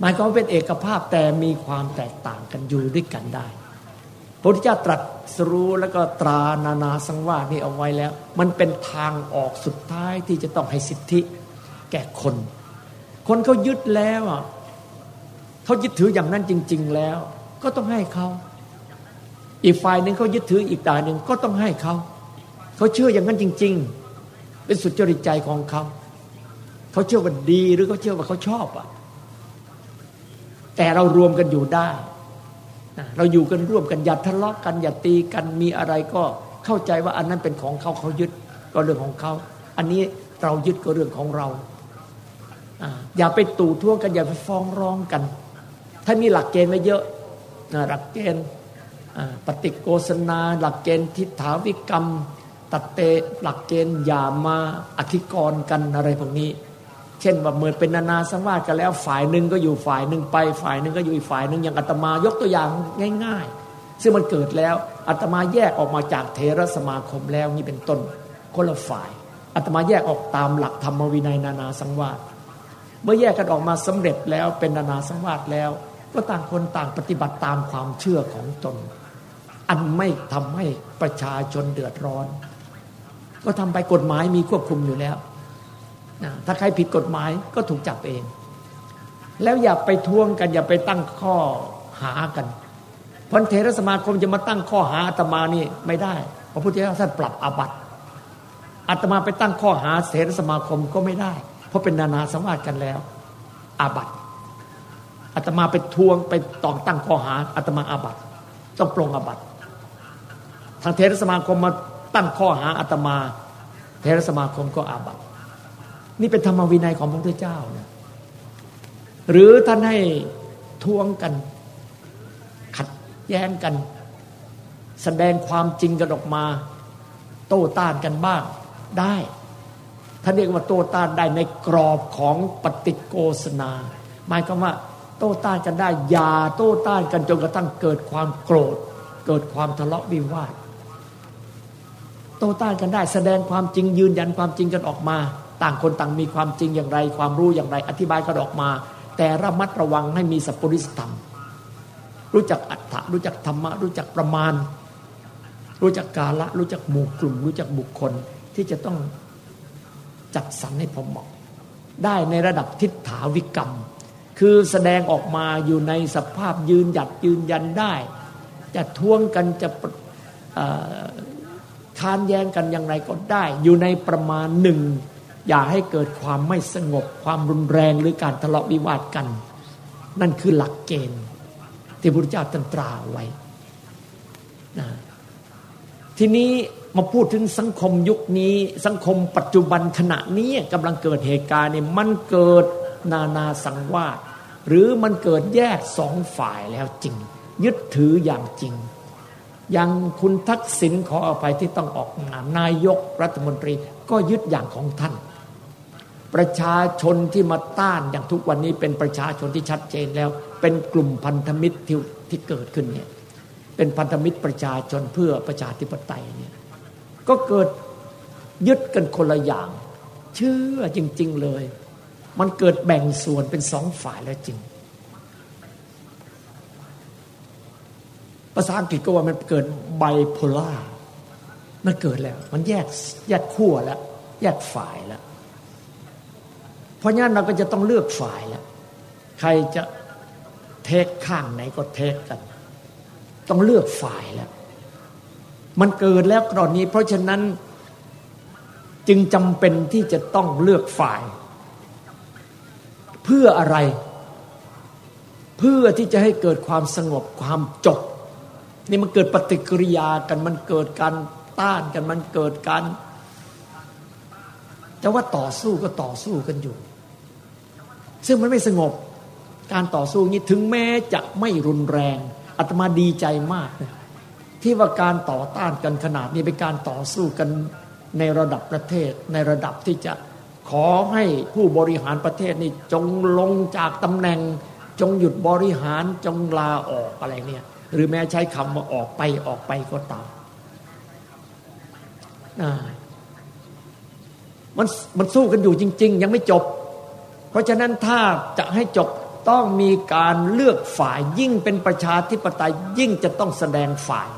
หมายความว่าเป็นเอกภาพแต่มีความแตกต่างกันอยู่ด้วยกันได้พระพุทธเจ้าตรัสรู้แล้วก็ตรานานาสังวาสนี่เอาไว้แล้ว มันเป็นทางออกสุดท้ายที่จะต้องให้สิทธิแก่คน คนเขายึดแล้วเขายึดถืออย่างนั้นจริง ๆ แล้ว ก็ต้องให้เขา อีกฝ่ายหนึ่งเขายึดถืออีกตาหนึ่งก็ต้องให้เขา เขาเชื่ออย่างนั้นจริง ๆ เป็นสุดจริตใจของเขา เขาเชื่อว่าดีหรือเขาเชื่อว่าเขาชอบอะ แต่เรารวมกันอยู่ได้ เราอยู่กันร่วมกันอย่าทะเลาะกันอย่าตีกันมีอะไรก็เข้าใจว่าอันนั้นเป็นของเขาเขายึดก็เรื่องของเขา อันนี้เรายึดก็เรื่องของเรา อย่าไปตู่ท่วงกันอย่าไปฟ้องร้องกัน ถ้ามีหลักเกณฑ์ไว้เยอะหลักเกณฑ์ปฏิโกษนาหลักเกณฑ์ทิฏฐาวิกรรม ตัดเตหลักเกณฑ์อย่ามาอธิกรณ์กันอะไรพวกนี้ เช่นว่าเมื่อเป็นนานาสังวาสกันแล้ว ฝ่ายหนึ่งก็อยู่ฝ่ายหนึ่งไป ฝ่ายหนึ่งก็อยู่อีกฝ่ายหนึ่งอย่างอาตมายกตัวอย่างง่าย ๆ ซึ่งมันเกิดแล้วอาตมาแยกออกมาจากเทรสมาคมแล้วนี่เป็นต้นคนละฝ่ายอาตมาแยกออกตามหลักธรรมวินัยนานาสังวาสเมื่อแยกกันออกมาสำเร็จแล้วเป็นนานาสังวาสแล้ว ก็ต่างคนต่างปฏิบัติตามความเชื่อของตน อันไม่ทำให้ประชาชนเดือดร้อน ก็ทำไปกฎหมายมีควบคุมอยู่แล้วถ้าใครผิดกฎหมายก็ถูกจับเอง แล้วอย่าไปทวงกัน อย่าไปตั้งข้อหากันพันเทรสมาคมจะมาตั้งข้อหาอาตมานี่ไม่ได้พระพุทธเจ้าท่านปรับอาบัติอาตมาไปตั้งข้อหาเทรสมาคมก็ไม่ได้ เพราะเป็นนานาสังวาสกันแล้ว อาบัติอาตมาไปทวงไปตองตั้งข้อหาอาตมาอาบัติต้องปรงอาบัติทางเทรสมาคมมา ตั้งข้อหาอาตมาเทรสมาคมก็อาบัตินี่เป็นธรรมวินัยของพระพุทธเจ้านะหรือท่านให้ทวงกัน ขัดแย้งกัน แสดงความจริงกันออกมา โต้ต้านกันบ้างได้ท่านเรียกว่าโต้ต้านได้ในกรอบของปฏิโกษนาหมายความว่า โต้ต้านกันได้อย่าโต้ต้านกันจนกระทั่งเกิดความโกรธ เกิดความทะเลาะวิวาท โต้ต้านกันได้ แสดงความจริงยืนยันความจริงกันออกมา ต่างคนต่างมีความจริงอย่างไร ความรู้อย่างไร อธิบายกันออกมา แต่ระมัดระวังให้มีสัพพุริสธรรม รู้จักอัตถะรู้จักธรรมะรู้จักประมาณ รู้จักกาละรู้จักหมู่กลุ่ม รู้จักบุคคลที่จะต้องจัดสรรให้พอเหมาะ ได้ในระดับทิฏฐาวิกรรม คือแสดงออกมาอยู่ในสภาพยืนหยัดยืนยันได้ จะท้วงกันจะ ค้านแย้งกันอย่างไรก็ได้ อยู่ในประมาณหนึ่ง อย่าให้เกิดความไม่สงบ ความรุนแรงหรือการทะเลาะวิวาทกัน นั่นคือหลักเกณฑ์ ที่พระพุทธเจ้าตรัสไว้นะทีนี้มาพูดถึงสังคมยุคนี้ สังคมปัจจุบันขณะนี้กำลังเกิดเหตุการณ์เนี่ยมันเกิดนานาสังวาสหรือมันเกิดแยกสองฝ่ายแล้วจริง ยึดถืออย่างจริง อย่างคุณทักษิณขออภัยที่ต้องออกงานนายกรัฐมนตรีก็ยึดอย่างของท่าน ประชาชนที่มาต้านอย่างทุกวันนี้เป็นประชาชนที่ชัดเจนแล้ว เป็นกลุ่มพันธมิตรที่ที่เกิดขึ้นเนี่ยเป็นพันธมิตรประชาชนเพื่อประชาธิปไตยเนี่ยก็เกิดยึดกันคนละอย่าง เชื่อจริง ๆเลย มันเกิดแบ่งส่วนเป็นสองฝ่ายแล้วจริง ภาษาอังกฤษก็ว่ามันเกิดไบโพล่ามันเกิดแล้ว มันแยกแยกขั้วแล้ว แยกฝ่ายแล้ว เพราะงั้นเราก็จะต้องเลือกฝ่ายแล้ว ใครจะเทคข้างไหนก็เทคกัน ต้องเลือกฝ่ายแล้ว มันเกิดแล้วกรณีเพราะฉะนั้นจึงจำเป็นที่จะต้องเลือกฝ่าย เพื่ออะไร เพื่อที่จะให้เกิดความสงบความจบ นี่มันเกิดปฏิกิริยากันมันเกิดการต้านกันมันเกิดการจะว่าต่อสู้ก็ต่อสู้กันอยู่ ซึ่งมันไม่สงบการต่อสู้นี้ถึงแม้จะไม่รุนแรงอาตมาดีใจมากนะที่ว่าการต่อต้านกันขนาดนี้เป็นการต่อสู้กันในระดับประเทศ ในระดับที่จะขอให้ผู้บริหารประเทศนี่จงลงจากตำแหน่ง จงหยุดบริหารจงลาออกอะไรเนี่ย หรือแม้ใช้คำว่าออกไปออกไปก็ตามมันมันสู้กันอยู่จริง ๆ ยังไม่จบ เพราะฉะนั้นถ้าจะให้จบต้องมีการเลือกฝ่ายยิ่งเป็นประชาธิปไตยยิ่งจะต้องแสดงฝ่าย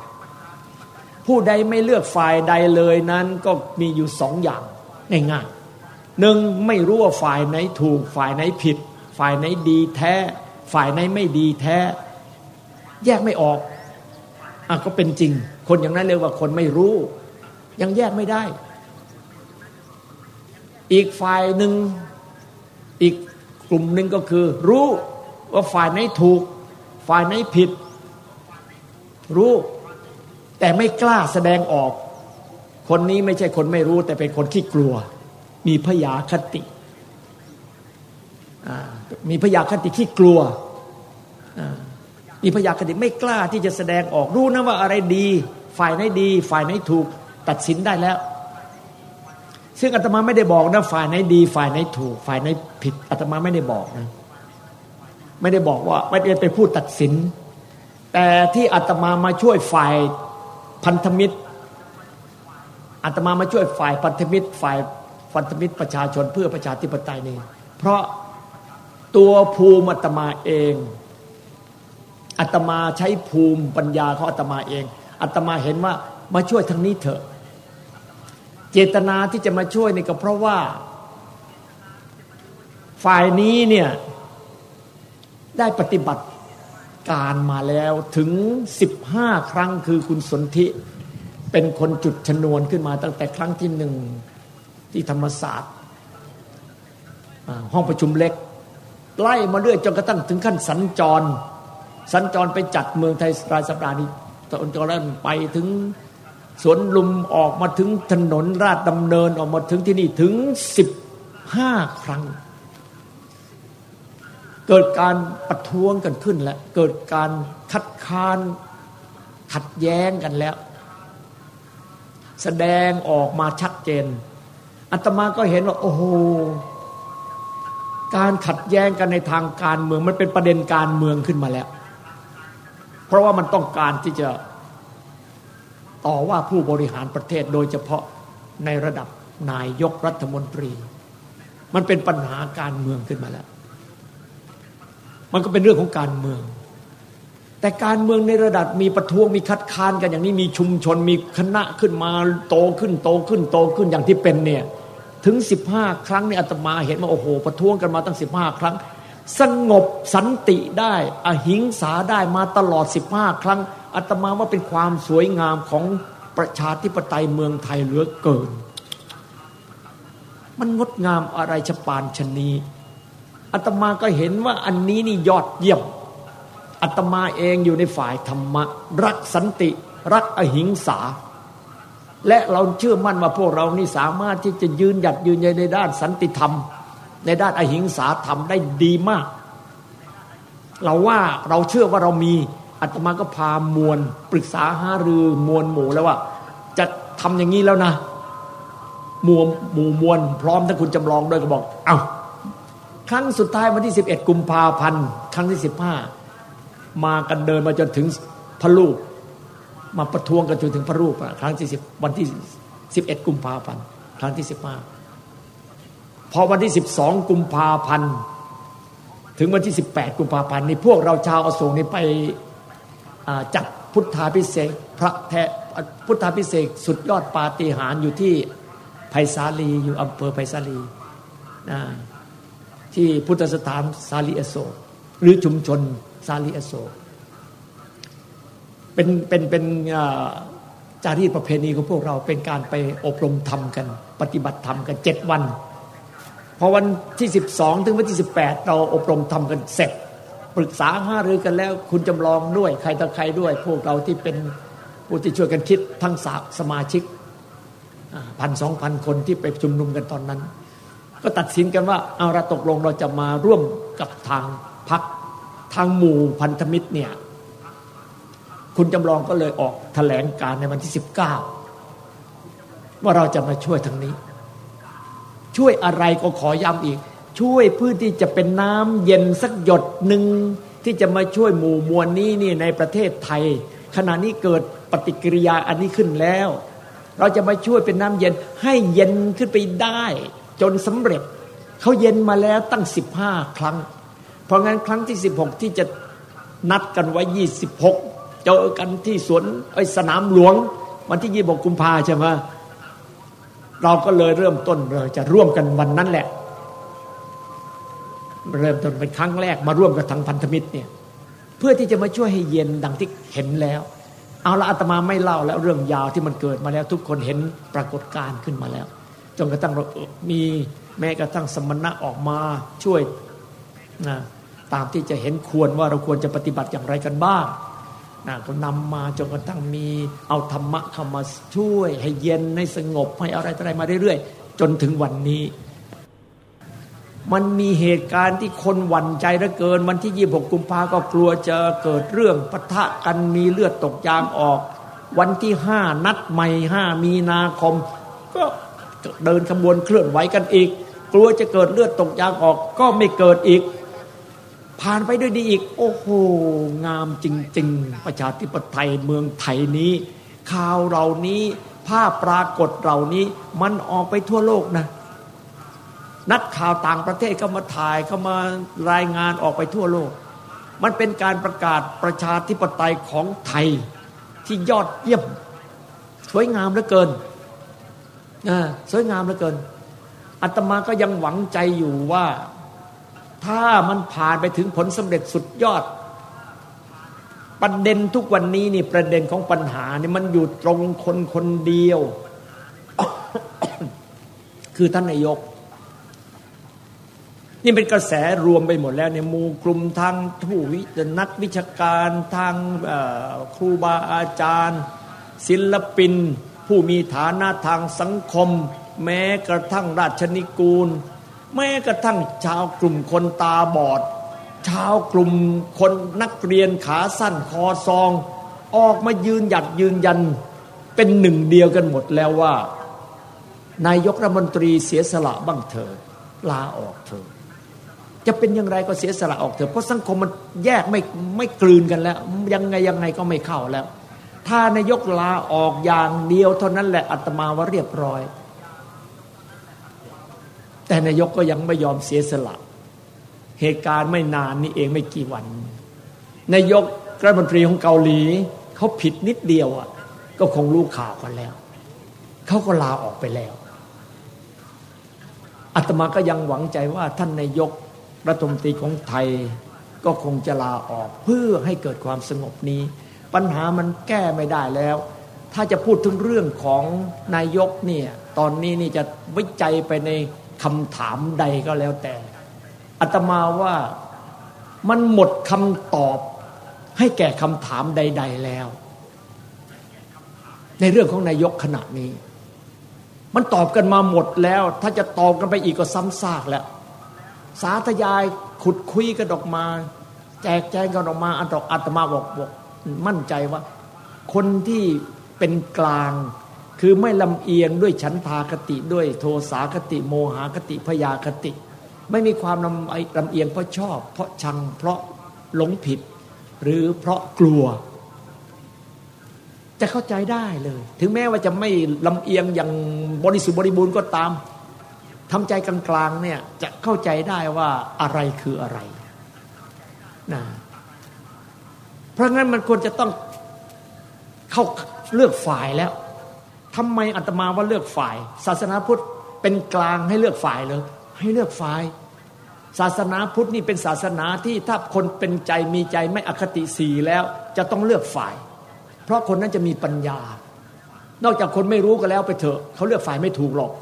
ผู้ใดไม่เลือกฝ่ายใดเลยนั้นก็มีอยู่สองอย่างง่ายๆหนึ่งไม่รู้ว่าฝ่ายไหนถูกฝ่ายไหนผิด ฝ่ายไหนดีแท้ ฝ่ายไหนไม่ดีแท้ แยกไม่ออกอะก็เป็นจริง คนอย่างนั้นเรียกว่าคนไม่รู้ ยังแยกไม่ได้ อีกฝ่ายหนึ่งอีกกลุ่มหนึ่งก็คือ รู้ว่าฝ่ายไหนถูก ฝ่ายไหนผิด รู้ แต่ไม่กล้าแสดงออก คนนี้ไม่ใช่คนไม่รู้ แต่เป็นคนขี้กลัว มีพยาคติมีพยาคติขี้กลัว มีพยาคติไม่กล้าที่จะแสดงออกรู้นะว่าอะไรดี ฝ่ายไหนดี ฝ่ายไหนถูกตัดสินได้แล้ว ซึ่งอาตมาไม่ได้บอกนะฝ่ายไหนดี ฝ่ายไหนถูก ฝ่ายไหนผิดอาตมาไม่ได้บอกนะไม่ได้บอกว่าไม่ได้ไปพูดตัดสิน แต่ที่อาตมามาช่วยฝ่ายพันธมิตรอาตมามาช่วยฝ่ายพันธมิตร ฝ่ายพันธมิตรประชาชนเพื่อประชาธิปไตยนี่เพราะตัวภูมิอาตมาเอง อาตมาใช้ภูมิปัญญาของอาตมาเองอาตมาเห็นว่ามาช่วยทางนี้เถอะ เจตนาที่จะมาช่วยนี่ก็เพราะว่า ฝ่ายนี้เนี่ยได้ปฏิบัติการมาแล้วถึงสิบห้าครั้งคือคุณสนธิเป็นคนจุดชนวนขึ้นมาตั้งแต่ครั้งที่หนึ่งที่ธรรมศาสตร์ ห้องประชุมเล็ก ไล่มาเรื่อยจนกระทั่งถึงขั้นสัญจร สัญจรไปจัดเมืองไทยรายสัปดาห์นี้ตอนจนไปถึงสวนลุมออกมาถึงถนนราชดำเนินออกมาถึงที่นี่ถึงสิบห้าครั้ง เกิดการประท้วงกันขึ้นแล้วเกิดการคัดค้านขัดแย้งกันแล้ว แสดงออกมาชัดเจนอาตมาก็เห็นว่า โอ้โหการขัดแย้งกันในทางการเมืองมันเป็นประเด็นการเมืองขึ้นมาแล้ว เพราะว่ามันต้องการที่จะต่อว่าผู้บริหารประเทศโดยเฉพาะในระดับนายกรัฐมนตรี มันเป็นปัญหาการเมืองขึ้นมาแล้ว มันก็เป็นเรื่องของการเมือง แต่การเมืองในระดับมีประท้วงมีคัดค้านกันอย่างนี้มีชุมชนมีคณะขึ้นมาโตขึ้นโตขึ้นโตขึ้นอย่างที่เป็นเนี่ยถึงสิบห้าครั้งเนี่ยอาตมาเห็นว่าโอ้โห ประท้วงกันมาตั้งสิบห้าครั้ง สงบสันติได้ อหิงสาได้มาตลอดสิบห้าครั้งอาตมาว่าเป็นความสวยงามของประชาธิปไตยเมืองไทยเหลือเกิน มันงดงามอะไรชปานชนีอาตมาก็เห็นว่าอันนี้นี่ยอดเยี่ยมอาตมาเองอยู่ในฝ่ายธรรมะ รักสันติ รักอหิงสา และเราเชื่อมั่นว่าพวกเรานี่สามารถที่จะยืนหยัดยืนยันในด้านสันติธรรม ในด้านอหิงสาธรรมได้ดีมาก เราว่าเราเชื่อว่าเรามีอาตมาก็พามวลปรึกษาหารือมวลหมู่แล้วว่า จะทำอย่างนี้แล้วนะมวลหมู่มวลพร้อมถ้าคุณจำลองด้วยก็บอก เอา้าครั้งสุดท้ายวันที่สิบเอ็ดกุมภาพันธ์ครั้งที่สิบห้ามากันเดินมาจนถึงพระลูก มาประท้วงกันจนถึงพระรูปครั้งที่สิบวันที่สิบเอ็ดกุมภาพันธ์ครั้งที่สิบห้า พอวันที่สิบสองกุมภาพันธ์ถึงวันที่สิบแปดกุมภาพันธ์นี่พวกเราชาวอโศกนี่ไปจัดพุทธาพิเศษพระแทพุทธาพิเศษสุดยอดปาฏิหาริย์อยู่ที่ไผ่สาลีอยู่อำเภอไผ่สาลีนะที่พุทธสถานสาลีอโศกหรือชุมชนสาลีอโศกเป็นเป็นเป็นจารีตประเพณีของพวกเราเป็นการไปอบรมธรรมกัน ปฏิบัติธรรมกันเจ็ดวัน พอวันที่สิบสองถึงวันที่สิบแปดเราอบรมธรรมกันเสร็จ ปรึกษาห้ารือกันแล้ว คุณจำลองด้วยใครต่อใครด้วย พวกเราที่เป็นผู้ที่ช่วยกันคิดทั้งสาสมาชิกพันสองพันคนที่ไปชุมนุมกันตอนนั้น ก็ตัดสินกันว่าเอาเราตกลงเราจะมาร่วมกับทางพักทางหมู่พันธมิตรเนี่ยคุณจำลองก็เลยออกแถลงการในวันที่สิบเก้าว่าเราจะมาช่วยทางนี้ ช่วยอะไรก็ขอย้ำอีก ช่วยเพื่อที่จะเป็นน้ำเย็นสักหยดหนึ่งที่จะมาช่วยหมู่มวลนี้นี่ในประเทศไทย ขณะนี้เกิดปฏิกิริยาอันนี้ขึ้นแล้ว เราจะมาช่วยเป็นน้ำเย็นให้เย็นขึ้นไปได้ จนสำเร็จเขาเย็นมาแล้วตั้งสิบห้าครั้ง เพราะงั้นครั้งที่สิบหกที่จะนัดกันไว้ยี่สิบหกเจอกันที่สวนไอสนามหลวง วันที่ยี่บกกุมภาใช่ไหม เราก็เลยเริ่มต้นเลยจะร่วมกันวันนั้นแหละ เริ่มต้นเป็นครั้งแรกมาร่วมกับทางพันธมิตรเนี่ยเพื่อที่จะมาช่วยให้เย็นดังที่เห็นแล้ว เอาละอาตมาไม่เล่าแล้วเรื่องยาวที่มันเกิดมาแล้ว ทุกคนเห็นปรากฏการณ์ขึ้นมาแล้วจนกระทั่งมีแม้กระทั่งสมณะออกมาช่วยนะตามที่จะเห็นควรว่าเราควรจะปฏิบัติอย่างไรกันบ้าง ก็นำมาจนกระทั่งมีเอาธรรมะเข้ามาช่วย ให้เย็นให้สงบให้อะไรอะไรมาเรื่อยๆ จนถึงวันนี้ มันมีเหตุการณ์ที่คนหวั่นใจเหลือเกิน วันที่ยี่บกุมภาก็กลัวจะเกิดเรื่องปะทะกันมีเลือดตกยางออก วันที่ห้านัดใหม่ห้ามีนาคม ก็เดินขบวนเคลื่อนไหวกันอีก กลัวจะเกิดเลือดตกยางออกก็ไม่เกิดอีก ผ่านไปด้วยดีอีก โอ้โห งามจริง ๆ ประชาธิปไตยเมืองไทยนี้ ข่าวเหล่านี้ภาพปรากฏเหล่านี้มันออกไปทั่วโลกนะ นักข่าวต่างประเทศก็มาถ่ายก็มารายงานออกไปทั่วโลก มันเป็นการประกาศประชาธิปไตยของไทยที่ยอดเยี่ยมสวยงามเหลือเกินสวยงามเหลือเกินอาตมาก็ยังหวังใจอยู่ว่า ถ้ามันผ่านไปถึงผลสำเร็จสุดยอด ประเด็นทุกวันนี้นี่ประเด็นของปัญหานี่มันอยู่ตรงคนคนเดียว คือท่านนายก นี่เป็นกระแสรวมไปหมดแล้วในมูกลุ่มทางผู้วินักวิชาการทางครูบาอาจารย์ ศิลปิน ผู้มีฐานะทางสังคม แม้กระทั่งราชนิกูล แม้กระทั่งชาวกลุ่มคนตาบอด ชาวกลุ่มคนนักเรียนขาสั้นคอซอง ออกมายืนหยัดยืนยัน เป็นหนึ่งเดียวกันหมดแล้วว่า นายกรัฐมนตรีเสียสละบ้างเถอะลาออกเถอะจะเป็นอย่างไรก็เสียสละออกเถอะเพราะสังคมมันแยกไม่ไม่กลืนกันแล้ว ยังไงยังไงก็ไม่เข้าแล้ว ถ้านายกลาออกอย่างเดียวเท่านั้นแหละอาตมาว่าเรียบร้อย แต่นายกก็ยังไม่ยอมเสียสละ เหตุการณ์ไม่นานนี่เองไม่กี่วัน นายกรัฐมนตรีของเกาหลีเขาผิดนิดเดียวอะ ก็คงรู้ข่าวกันแล้ว เขาก็ลาออกไปแล้วอาตมาก็ยังหวังใจว่าท่านนายกรัฐมนตรีของไทยก็คงจะลาออกเพื่อให้เกิดความสงบนี้ ปัญหามันแก้ไม่ได้แล้ว ถ้าจะพูดถึงเรื่องของนายกเนี่ยตอนนี้นี่จะวิจัยไปใน คำถามใดก็แล้วแต่อาตมาว่ามันหมดคำตอบให้แก่คำถามใด ๆแล้ว ในเรื่องของนายกขณะนี้ มันตอบกันมาหมดแล้ว ถ้าจะตอบกันไปอีกก็ซ้ำซากแล้ว สาธยายขุดคุยกันออกมา แจกแจงกันออกมาอันตอกอาตมาบอกบอกมั่นใจว่า คนที่เป็นกลาง คือไม่ลำเอียงด้วยฉันทากติด้วยโทสาคติโมหคติพยาคติ ไม่มีความลำลำเอียงเพราะชอบ เพราะชังเพราะหลงผิด หรือเพราะกลัว จะเข้าใจได้เลย ถึงแม้ว่าจะไม่ลำเอียงอย่างบริสุทธิ์บริบูรณ์ก็ตามทำใจกลางๆเนี่ยจะเข้าใจได้ว่าอะไรคืออะไรนะเพราะงั้นมันควรจะต้องเข้าเลือกฝ่ายแล้ว ทำไมอาตมาว่าเลือกฝ่าย ศาสนาพุทธเป็นกลางให้เลือกฝ่ายเลยให้เลือกฝ่าย ศาสนาพุทธนี่เป็นศาสนาที่ถ้าคนเป็นใจมีใจไม่อคติสีแล้ว จะต้องเลือกฝ่าย เพราะคนนั้นจะมีปัญญา นอกจากคนไม่รู้ก็แล้วไปเถอะเขาเลือกฝ่ายไม่ถูกหรอก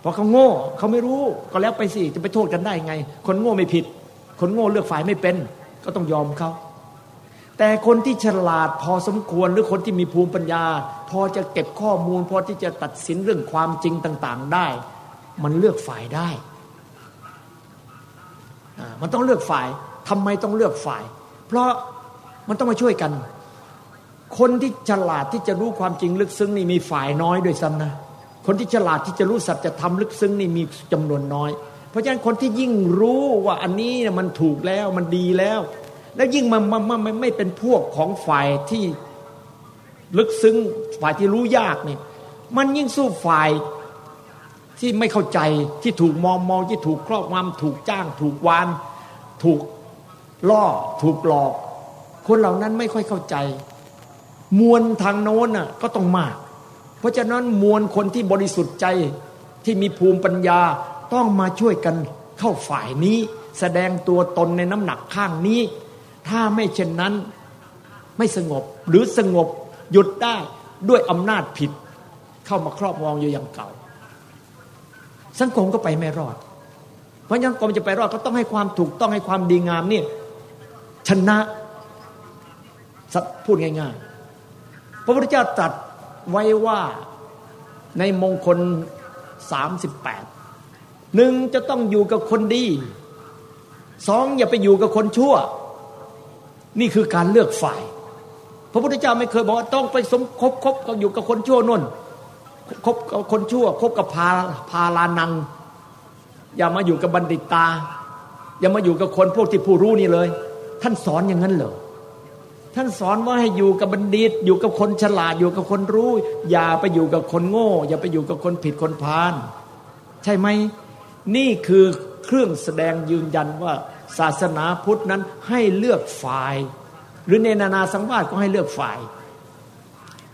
เพราะเขาโง่เขาไม่รู้ก็แล้วไปสิจะไปโทษกันได้ไง คนโง่ไม่ผิด คนโง่เลือกฝ่ายไม่เป็น ก็ต้องยอมเขา แต่คนที่ฉลาดพอสมควรหรือคนที่มีภูมิปัญญา พอจะเก็บข้อมูล พอที่จะตัดสินเรื่องความจริงต่าง ๆ ได้ มันเลือกฝ่ายได้มันต้องเลือกฝ่ายทำไมต้องเลือกฝ่าย เพราะมันต้องมาช่วยกัน คนที่ฉลาดที่จะรู้ความจริงลึกซึ้งนี่มีฝ่ายน้อยด้วยซ้ำนะคนที่ฉลาดที่จะรู้สัจธรรมลึกซึ้งนี่มีจำนวนน้อย เพราะฉะนั้นคนที่ยิ่งรู้ว่าอันนี้มันถูกแล้วมันดีแล้ว แล้วยิ่งมันมันมันไม่เป็นพวกของฝ่ายที่ลึกซึ้งฝ่ายที่รู้ยากนี่มันยิ่งสู้ฝ่ายที่ไม่เข้าใจที่ถูกมองมองที่ถูกครอบงำถูกจ้าง ถูกวาน ถูกล่อ ถูกหลอก คนเหล่านั้นไม่ค่อยเข้าใจ มวลทางโน้นน่ะก็ต้องมาก เพราะฉะนั้นมวลคนที่บริสุทธิ์ใจที่มีภูมิปัญญาต้องมาช่วยกันเข้าฝ่ายนี้ แสดงตัวตนในน้ำหนักข้างนี้ ถ้าไม่เช่นนั้นไม่สงบหรือสงบหยุดได้ด้วยอำนาจผิด เข้ามาครอบงำอยู่อย่างเก่า สังคมก็ไปไม่รอด เพราะยังกรมจะไปรอดก็ต้องให้ความถูกต้องให้ความดีงามนี่ชนะพูดง่ายๆ พระพุทธเจ้าตรัสไว้ว่าในมงคลสามสิบแปดหนึ่งจะต้องอยู่กับคนดีสองอย่าไปอยู่กับคนชั่ว นี่คือการเลือกฝ่าย พระพุทธเจ้าไม่เคยบอกว่าต้องไปสมคบคบกับอยู่กับคนชั่วน่นคบกับคนชั่วคบกับพาพาลานัง อย่ามาอยู่กับบัณฑิตตา อย่ามาอยู่กับคนพวกที่ผู้รู้นี่เลย ท่านสอนอย่างนั้นเหรอท่านสอนว่าให้อยู่กับบัณฑิต อยู่กับคนฉลาดอยู่กับคนรู้ อย่าไปอยู่กับคนโง่ อย่าไปอยู่กับคนผิดคนพาลใช่ไหมนี่คือเครื่องแสดงยืนยันว่า ศาสนาพุทธนั้นให้เลือกฝ่าย หรือในนานาสังวาสก็ให้เลือกฝ่าย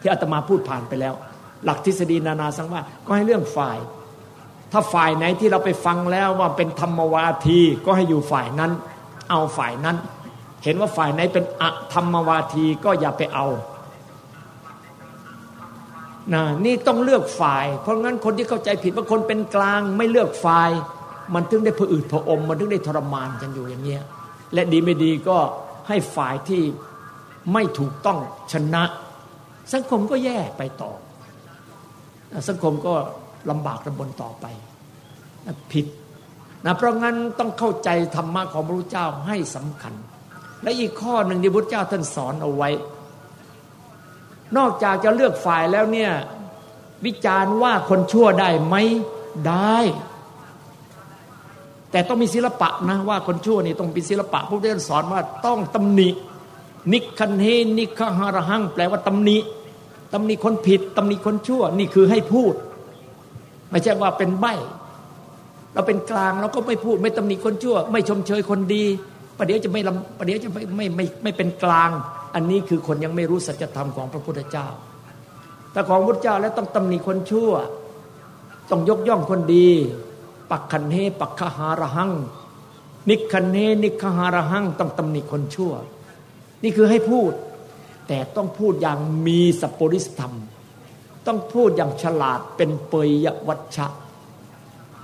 ที่อาตมาพูดผ่านไปแล้ว หลักทฤษฎีนานาสังวาสก็ให้เลือกฝ่าย ถ้าฝ่ายไหนที่เราไปฟังแล้วว่าเป็นธรรมวาทีก็ให้อยู่ฝ่ายนั้น เอาฝ่ายนั้น เห็นว่าฝ่ายไหนเป็นอธรรมวาทีก็อย่าไปเอานะนี่ต้องเลือกฝ่าย เพราะงั้นคนที่เข้าใจผิดว่าคนเป็นกลางไม่เลือกฝ่าย มันถึงได้ผอืดผอมมันถึงได้ทรมานกันอยู่อย่างเงี้ยและดีไม่ดีก็ให้ฝ่ายที่ไม่ถูกต้องชนะ สังคมก็แย่ไปต่อ สังคมก็ลำบากระบนต่อไปผิดนะเพราะงั้นต้องเข้าใจธรรมะของพระพุทธเจ้าให้สำคัญ และอีกข้อหนึ่งที่พระพุทธเจ้าท่านสอนเอาไว้ นอกจากจะเลือกฝ่ายแล้วเนี่ยวิจารณ์ว่าคนชั่วได้ไหมได้ แต่ต้องมีศิลปะนะว่าคนชั่วนี่ต้องมีศิลปะพระพุทธเจ้าสอนว่าต้องตำหนิ นิคันเฮนิคหารหังแปลว่าตำหนิตำหนิคนผิดตำหนิคนชั่ว นี่คือให้พูด ไม่ใช่ว่าเป็นใบเราเป็นกลางเราก็ไม่พูด ไม่ตำหนิคนชั่ว ไม่ชมเชยคนดีประเดี๋ยวจะไม่ประเดี๋ยวจะไม่ไม่ไม่ไม่เป็นกลาง อันนี้คือคนยังไม่รู้สัจธรรมของพระพุทธเจ้า แต่ของพระพุทธเจ้าแล้วต้องตำหนิคนชั่ว ต้องยกย่องคนดี ปักขันเฮปักขหารหัง นิคันเฮนิคหารหังต้องตำหนิคนชั่ว นี่คือให้พูด แต่ต้องพูดอย่างมีสัพปริสธรรม ต้องพูดอย่างฉลาดเป็นเปยยวัชชะ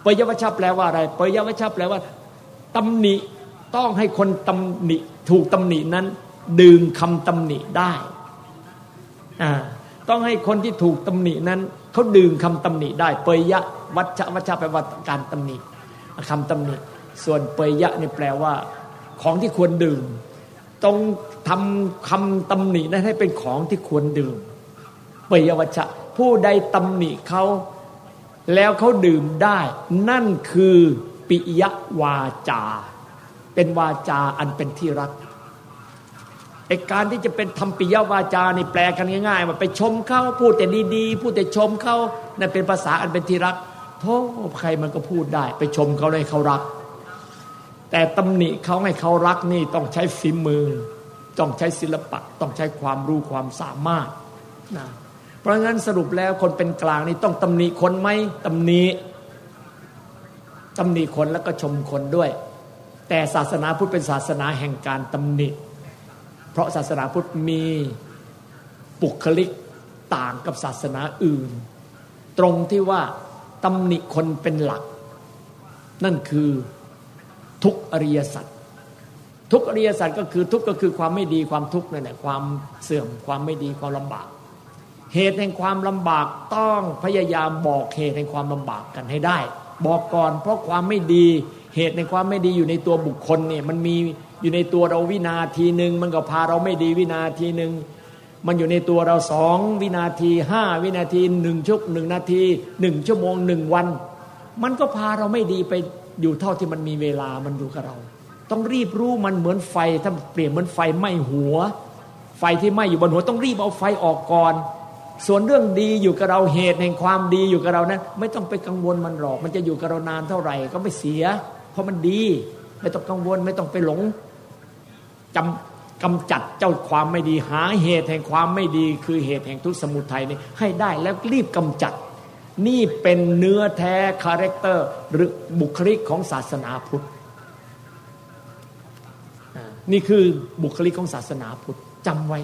เปยยวัชชะแปลว่าอะไรเปยยวัชชะแปลว่าตำหนิต้องให้คนตำหนิ ถูกตำหนินั้นดื่มคำตำหนิได้ ต้องให้คนที่ถูกตำหนินั้นเขาดื่มคำตำหนิได้เปยยะวัชชะวัชชะแปลว่าการตำหนิคำตำหนิ ส่วนเปยยะนี่แปลว่า ของที่ควรดื่มต้องทำคำตำหนินั้นให้เป็นของที่ควรดื่มเปยยวัชชะผู้ใดตำหนิเขาแล้วเขาดื่มได้ นั่นคือปิยวาจา เป็นวาจาอันเป็นที่รัก ไอการที่จะเป็นทำปิยวาจานี่แปลกันง่ายๆว่าไปชมเขาพูดแต่ดีๆ พูดแต่ชมเขานั่นเป็นภาษาอันเป็นที่รักโทษใครมันก็พูดได้ ไปชมเขาเลยเขารัก แต่ตำหนิเขาให้เขารักนี่ต้องใช้ฝีมือ ต้องใช้ศิลปะ ต้องใช้ความรู้ความสามารถนะเพราะงั้นสรุปแล้วคนเป็นกลางนี่ต้องตำหนิคนไหมตำหนิตำหนิคนแล้วก็ชมคนด้วย แต่ศาสนาพุทธเป็นศาสนาแห่งการตำหนิ เพราะศาสนาพุทธมีปุคลิกต่างกับศาสนาอื่น ตรงที่ว่าตำหนิคนเป็นหลัก นั่นคือทุกอริยสัจทุกอริยสัจก็คือทุกก็คือความไม่ดีความทุกข์นั่นแหละความเสื่อมความไม่ดีความลำบาก เหตุแห่งความลำบากต้องพยายามบอกเหตุแห่งความลำบากกันให้ได้ บอกก่อนเพราะความไม่ดีเหตุในความไม่ดีอยู่ในตัวบุคคลเนี่ยมันมี อยู่ในตัวเราวินาทีหนึ่งมันก็พาเราไม่ดีวินาทีหนึ่งมันอยู่ในตัวเราสองวินาทีห้าวินาทีหนึ่งชั่วหนึ่งนาทีหนึ่งชั่วโมงหนึ่งวัน มันก็พาเราไม่ดีไปอยู่เท่าที่มันมีเวลามันอยู่กับเรา ต้องรีบรู้มันเหมือนไฟถ้าเปลี่ยนเหมือนไฟไหม้หัว ไฟที่ไหม้อยู่บนหัวต้องรีบเอาไฟออกก่อน ส่วนเรื่องดีอยู่กับเราเหตุแห่งความดีอยู่กับเรานะั้นไม่ต้องไปกังวลมันหรอก มันจะอยู่กับเรานานเท่าไหร่ก็ไม่เสีย เพราะมันดี ไม่ต้องกังวลไม่ต้องไปหลงจำกำจัดเจ้าความไม่ดีหาเหตุแห่งความไม่ดี คือเหตุแห่งทุกข์สมุทัยนี่ให้ได้แล้วรีบกำจัด นี่เป็นเนื้อแท้ character หรือบุคลิกของศาสนาพุทธนี่คือบุคลิกของศาสนาพุทธจำไว้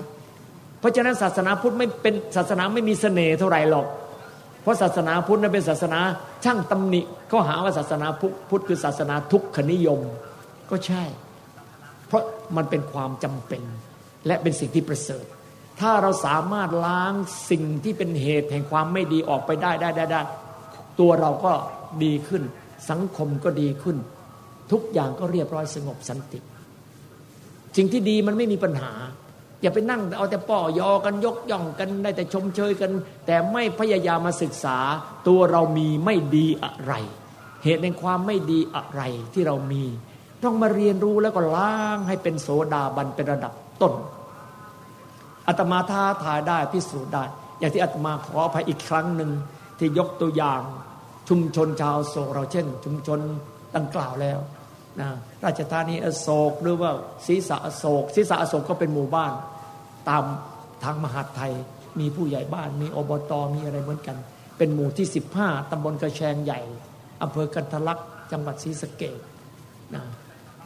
เพราะฉะนั้นศาสนาพุทธไม่เป็นศาสนาไม่มีเสน่ห์เท่าไหร่หรอก เพราะศาสนาพุทธนั้นเป็นศาสนาช่างตำหนิเขาหาว่าศาสนาพุทธคือศาสนาทุกขนิยม ก็ใช่ เพราะมันเป็นความจำเป็น และเป็นสิ่งที่ประเสริฐ ถ้าเราสามารถล้างสิ่งที่เป็นเหตุแห่งความไม่ดีออกไปได้ได้ได้ได้ตัวเราก็ดีขึ้น สังคมก็ดีขึ้น ทุกอย่างก็เรียบร้อยสงบสันติสิ่งที่ดีมันไม่มีปัญหา อย่าไปนั่งเอาแต่ป้อยอกันยกย่องกันได้แต่ชมเชยกัน แต่ไม่พยายามมาศึกษา ตัวเรามีไม่ดีอะไร เหตุในความไม่ดีอะไรที่เรามี ต้องมาเรียนรู้แล้วก็ล้างให้เป็นโสดาบันเป็นระดับต้นอาตมาท้าทายได้พิสูจน์ได้ อย่างที่อาตมาขออภัยอีกครั้งหนึ่งที่ยกตัวอย่างชุมชนชาวโศกเราเช่น ชุมชนดังกล่าวแล้วนะราชธานีอโศกหรือว่าศรีษะอโศกศรีษะอโศกก็เป็นหมู่บ้าน ตามทางมหาดไทย มีผู้ใหญ่บ้าน มีอบตมีอะไรเหมือนกัน เป็นหมู่ที่ 15ตำบลกระแชงใหญ่อำเภอกันทลักษ์จังหวัดศรีสะเกดนะ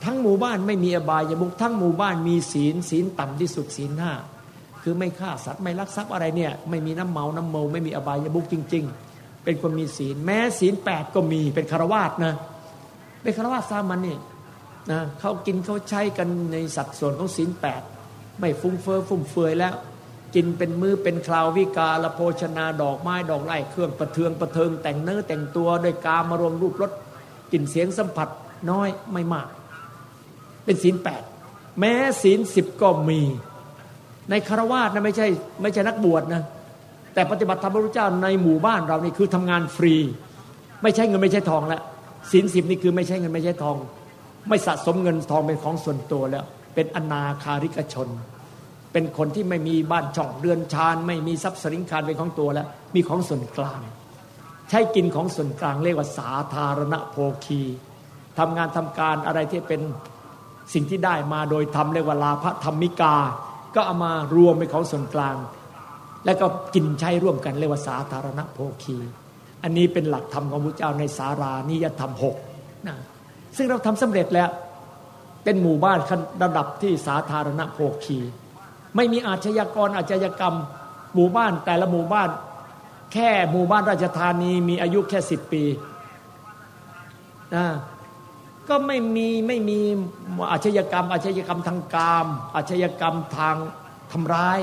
ทั้งหมู่บ้านไม่มีอบายมุกทั้งหมู่บ้านมีศีลศีลต่ำที่สุดศีลห้าคือไม่ฆ่าสัตว์ไม่ลักทรัพย์อะไรเนี่ยไม่มีน้ำเมาน้ำเมาไม่มีอบายมุกจริง ๆ เป็นคนมีศีล แม้ศีลแปดก็มีเป็นคารวาสนะเป็นคารวะสามันนี่นะเขากินเขาใช้กันในสัดส่วนของศีลแปดไม่ฟุ้งเฟ้อฟุ่มเฟือยแล้ว กินเป็นมือเป็นคราววิกาละโภชนาดอกไม้ดอกไร่เครื่องประเทืองประเทิงแต่งเนื้อแต่งตัวโดยกามารวมรูปรสกลิ่นเสียงสัมผัสน้อยไม่มาก เป็นศีลแปดแม้ศีลสิบก็มี ในคารวะนะไม่ใช่ไม่ใช่นักบวชนะแต่ปฏิบัติธรรมพระพุทธเจ้าในหมู่บ้านเรานี่คือทำงานฟรี ไม่ใช่เงินไม่ใช่ทองแล้วศีลสิบนี่คือไม่ใช่เงินไม่ใช่ทอง ไม่สะสมเงินทองเป็นของส่วนตัวแล้ว เป็นอนาคาริกชน เป็นคนที่ไม่มีบ้านช่องเรือนชานไม่มีทรัพย์สินคารเป็นของตัวแล้ว มีของส่วนกลาง ใช้กินของส่วนกลางเรียกว่าสาธารณโภคีทำงานทำการอะไรที่เป็น สิ่งที่ได้มาโดยทำเรียกว่าลาภธรรมิกา ก็เอามารวมเป็นของส่วนกลาง แล้วก็กินใช้ร่วมกันเรียกว่าสาธารณโภคี อันนี้เป็นหลักธรรมของพระเจ้าในสารานิยธรรมหกนะซึ่งเราทำสำเร็จแล้วเป็นหมู่บ้านระดับที่สาธารณโภคี ไม่มีอาชญากรอาชญากรรม หมู่บ้านแต่ละหมู่บ้าน แค่หมู่บ้านราชธานีมีอายุแค่สิบปีนะ ก็ไม่มีไม่มีอาชญากรรม อาชญากรรมทางกามอาชญากรรมทางทำร้าย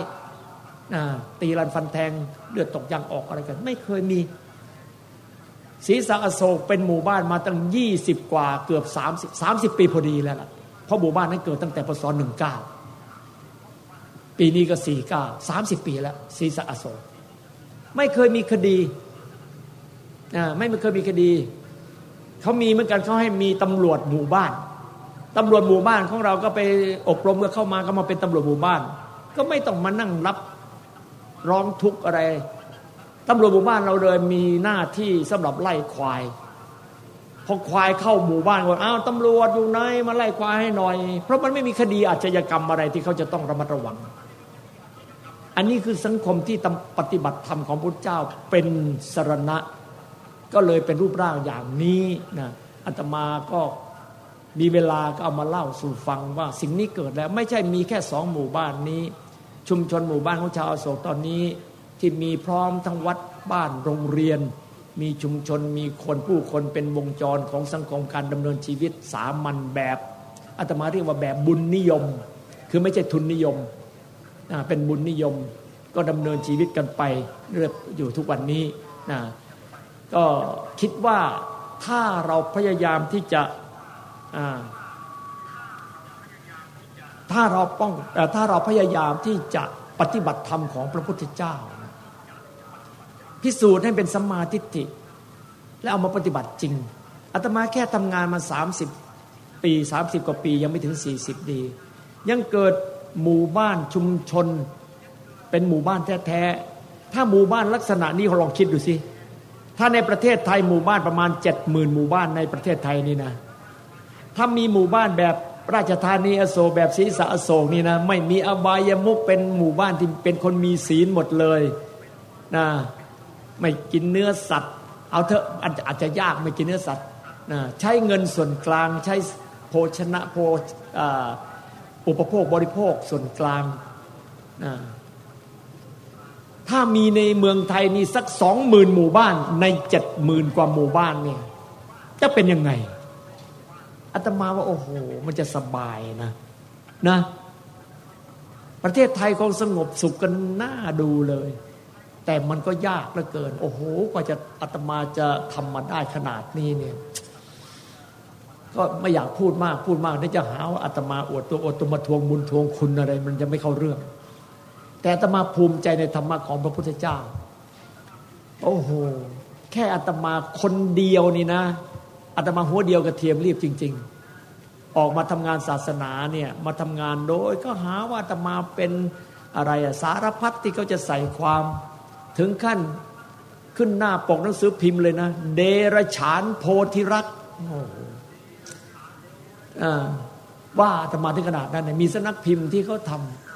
ตีรันฟันแทงเลือดตกยางออกอะไรกัน ไม่เคยมีศรีสะอโศกเป็นหมู่บ้านมาตั้งยี่สิบกว่าเกือบสามสิบสามสิบปีพอดีแล้วล่ะเพราะหมู่บ้านนั้นเกิดตั้งแต่พศหนึ่งเก้าปีนี้ก็สี่เก้าสามสิบปีแล้วศรีสะอโศกไม่เคยมีคดีไม่เคยมีคดี เขามีเหมือนกันเขาให้มีตำรวจหมู่บ้านตำรวจหมู่บ้านของเราก็ไปอบรมเมื่อเข้ามาก็มาเป็นตำรวจหมู่บ้าน ก็ไม่ต้องมานั่งรับร้องทุกข์อะไรตำรวจหมู่บ้านเราเลยมีหน้าที่สำหรับไล่ควายพอควายเข้าหมู่บ้านก็อ้าวตำรวจอยู่ไหนมาไล่ควายให้หน่อย เพราะมันไม่มีคดีอาชญากรรมอะไรที่เขาจะต้องระมัดระวัง อันนี้คือสังคมที่ปฏิบัติธรรมของพระเจ้าเป็นสรณะ ก็เลยเป็นรูปร่างอย่างนี้นะอาตมาก็มีเวลาก็เอามาเล่าสู่ฟังว่าสิ่งนี้เกิดแล้ว ไม่ใช่มีแค่สองหมู่บ้านนี้ ชุมชนหมู่บ้านของชาวอโศกตอนนี้ที่มีพร้อมทั้งวัดบ้านโรงเรียน มีชุมชนมีคนผู้คนเป็นวงจรของสังคมการดำเนินชีวิตสามัญแบบอาตมาเรียกว่าแบบบุญนิยม คือไม่ใช่ทุนนิยมเป็นบุญนิยม ก็ดำเนินชีวิตกันไปเรื่อยอยู่ทุกวันนี้นะ ก็คิดว่าถ้าเราพยายามที่จะถ้าเราป้องถ้าเราพยายามที่จะปฏิบัติธรรมของพระพุทธเจ้า พิสูจน์ให้เป็นสัมมาทิฏฐิ แล้วเอามาปฏิบัติจริงอาตมาแค่ทำงานมา 30 ปี 30 กว่าปียังไม่ถึง 40 ดี ยังเกิดหมู่บ้านชุมชน เป็นหมู่บ้านแท้ๆถ้าหมู่บ้านลักษณะนี้ลองคิดดูสิ ถ้าในประเทศไทยหมู่บ้านประมาณ70,000หมู่บ้านในประเทศไทยนี่นะ ถ้ามีหมู่บ้านแบบราชธานีอโศกแบบศีรษะอโศกนี่นะไม่มีอบายมุกเป็นหมู่บ้านที่เป็นคนมีศีลหมดเลยนะไม่กินเนื้อสัตว์ เอาเถอะอาจจะยากไม่กินเนื้อสัตว์นะใช้เงินส่วนกลางใช้โภชนะโภอุปโภคบริโภคส่วนกลางนะ ถ้ามีในเมืองไทยนี่สักสองหมื่นหมู่บ้านในเจ็ดหมื่นกว่าหมู่บ้านเนี่ยจะเป็นยังไงอาตมาว่าโอ้โห มันจะสบายนะนะ ประเทศไทยคงสงบสุขกันน่าดูเลย แต่มันก็ยากเหลือเกิน โอ้โหกว่าจะอาตมาจะทำมาได้ขนาดนี้เนี่ย ก็ไม่อยากพูดมากพูดมากได้จะหาว่าอาตมาอวดตัวอวดตัวมาทวงบุญทวงคุณอะไร มันจะไม่เข้าเรื่อง แต่อาตมาภูมิใจในธรรมะของพระพุทธเจ้า โอ้โห แค่อาตมาคนเดียวนี่นะอาตมาหัวเดียวกับเทียมรีบจริง ๆ ออกมาทำงานศาสนาเนี่ยมาทำงานโดย ก็หาว่าอาตมาเป็นอะไรอะสารพัดที่เขาจะใส่ความถึงขั้นขึ้นหน้าปกหนังสือพิมพ์เลยนะ เดรฉานโพธิรักว่าอาตมาถึงขนาดนั้นมีสนักพิมพ์ที่เขาทำ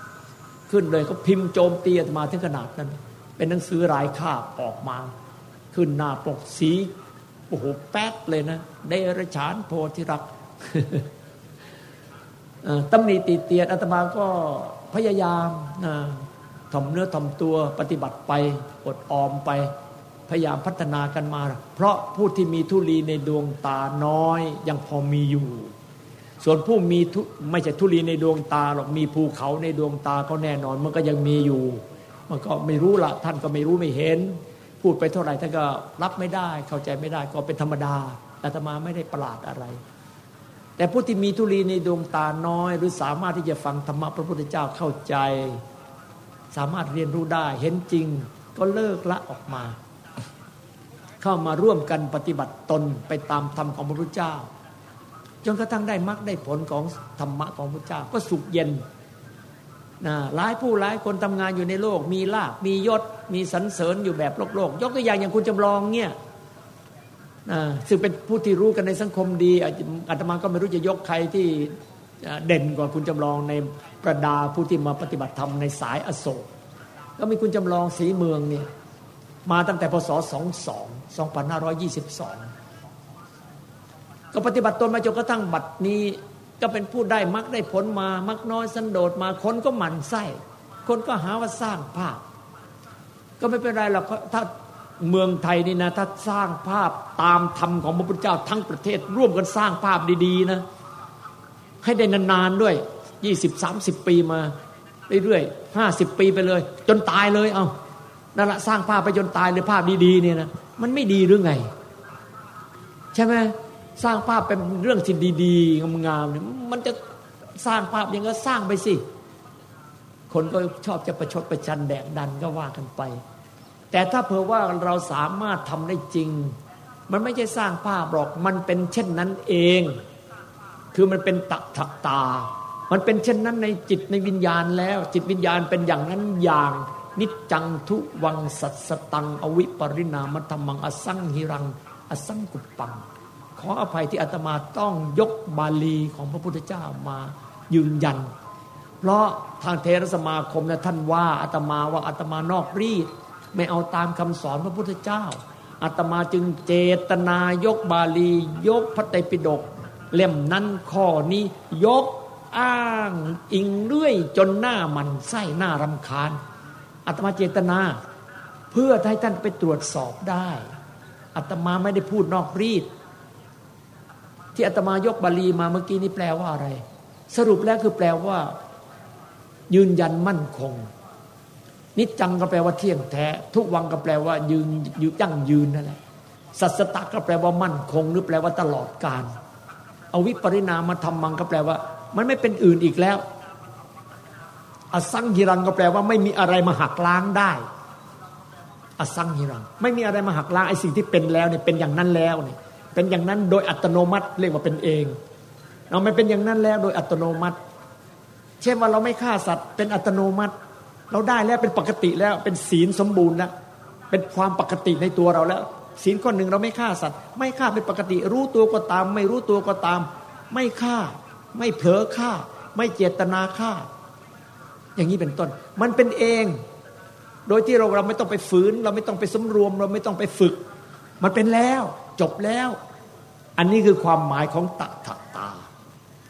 ขึ้นเลยเขาพิมพ์โจมตีอาตมาถึงขนาดนั้น เป็นหนังสือรายคาบออกมา ขึ้นหน้าปกสีโอ้โหแป๊ดเลยนะเดรฉานโพธิรักตำหนิตีเตียนอาตมาก็พยายามถ่อมเนื้อถ่อมตัวปฏิบัติไปอดออมไป พยายามพัฒนากันมา เพราะผู้ที่มีทุลีในดวงตาน้อยยังพอมีอยู่ ส่วนผู้มีไม่ใช่ทุลีในดวงตาหรอกมีภูเขาในดวงตาก็แน่นอน มันก็ยังมีอยู่ มันก็ไม่รู้ละท่านก็ไม่รู้ไม่เห็น พูดไปเท่าไหร่ท่านก็รับไม่ได้ เข้าใจไม่ได้ก็เป็นธรรมดาอาตมาไม่ได้ประหลาดอะไร แต่ผู้ที่มีทุลีในดวงตาน้อย หรือสามารถที่จะฟังธรรมะพระพุทธเจ้าเข้าใจ สามารถเรียนรู้ได้เห็นจริงก็เลิกละออกมา เข้ามาร่วมกันปฏิบัติตนไปตามธรรมของพระพุทธเจ้า จนกระทั่งได้มรรคได้ผลของธรรมะของพระพุทธเจ้าก็สุขเย็นนะหลายผู้หลายคนทำงานอยู่ในโลก มีลาบมียศ มีสรรเสริญอยู่แบบโลกโลก ยกตัวอย่างอย่างคุณจำลองเนี่ยนะซึ่งเป็นผู้ที่รู้กันในสังคมดีอาตมาก็ไม่รู้จะยกใครที่เด่นกว่าคุณจำลองในประดาผู้ที่มาปฏิบัติธรรมในสายอโศกก็มีคุณจำลองสีเมืองเนี่ยมาตั้งแต่พศ 22 2522 ก็ปฏิบัติตนมาจนกระทั่งบัดนี้ ก็เป็นผู้ได้มักได้ผลมามักน้อยสันโดษมาคนก็หมั่นไส้คนก็หาว่าสร้างภาพ ก็ไม่เป็นไรหรอกถ้าเมืองไทยนี่นะ ถ้าสร้างภาพตามธรรมของพระพุทธเจ้าทั้งประเทศ ร่วมกันสร้างภาพดี ๆ นะ ให้ได้นานๆด้วยยี่สิบสามสิบปีมาเรื่อยๆห้าสิบปีไปเลย จนตายเลยเอานั่นแหละสร้างภาพไปจนตายเลยภาพดีๆเนี่ยนะมันไม่ดีหรือไง ใช่ไหม สร้างภาพเป็นเรื่องที่ดีๆงามๆเนี่ยมันจะสร้างภาพยังก็สร้างไปสิ คนก็ชอบจะประชดประชันแดกดันก็ว่ากันไป แต่ถ้าเผื่อว่าเราสามารถทำได้จริง มันไม่ใช่สร้างภาพหรอกมันเป็นเช่นนั้นเอง คือมันเป็นตักถักตา มันเป็นเช่นนั้นในจิตในวิญญาณแล้ว จิตวิญญาณเป็นอย่างนั้นอย่างนิจจังทุวังสัตสตัง อวิปริณามธรรมังอสังหิรัง อสังกุปปัง ขออภัยที่อาตมาต้องยกบาลีของพระพุทธเจ้ามายืนยัน เพราะทางเทรสมาคมนะท่านว่าอาตมาว่าอาตมานอกรีดไม่เอาตามคำสอนพระพุทธเจ้าอาตมาจึงเจตนายกบาลี ยกพระไตรปิฎกเล่มนั้นข้อนี้ยกอ้างอิงเรื่อยจนหน้ามันไส้หน้ารำคาญอาตมาเจตนา เพื่อให้ท่านไปตรวจสอบได้อาตมาไม่ได้พูดนอกรีด ที่อาตมายกบาลีมาเมื่อกี้นี้แปลว่าอะไร สรุปแล้วคือแปลว่า ยืนยันมั่นคง นิจจังก็แปลว่าเที่ยงแท้ ทุกวังก็แปลว่า ยืนยืยั่งยืนนั่นแหละสัสตะก็แปลว่ามั่นคง หรือแปลว่าตลอดกาลเอาวิปริณามาทำมังก็แปลว่า มันไม่เป็นอื่นอีกแล้ว อสังหิรังก็แปลว่าไม่มีอะไรมาหักล้างได้ อสังหิรัง ไม่มีอะไรมาหักล้างไอ้สิ่งที่เป็นแล้วเนี่ยเป็นอย่างนั้นแล้วเนี่ย เป็นอย่างนั้นโดยอัตโนมัติเรียกว่าเป็นเองเราไม่เป็นอย่างนั้นแล้วโดยอัตโนมัติ เช่นว่าเราไม่ฆ่าสัตว์เป็นอัตโนมัติ เราได้แล้วเป็นปกติแล้วเป็นศีลสมบูรณ์แล้วเป็นความปกติในตัวเราแล้ว ศีลข้อหนึ่งเราไม่ฆ่าสัตว์ ไม่ฆ่าเป็นปกติ รู้ตัวก็ตาม ไม่รู้ตัวก็ตาม ไม่ฆ่า ไม่เผลอฆ่า ไม่เจตนาฆ่า อย่างนี้เป็นต้น มันเป็นเอง โดยที่เราเราไม่ต้องไปฝืน เราไม่ต้องไปสำรวม เราไม่ต้องไปฝึก มันเป็นแล้ว จบแล้ว อันนี้คือความหมายของตัทตา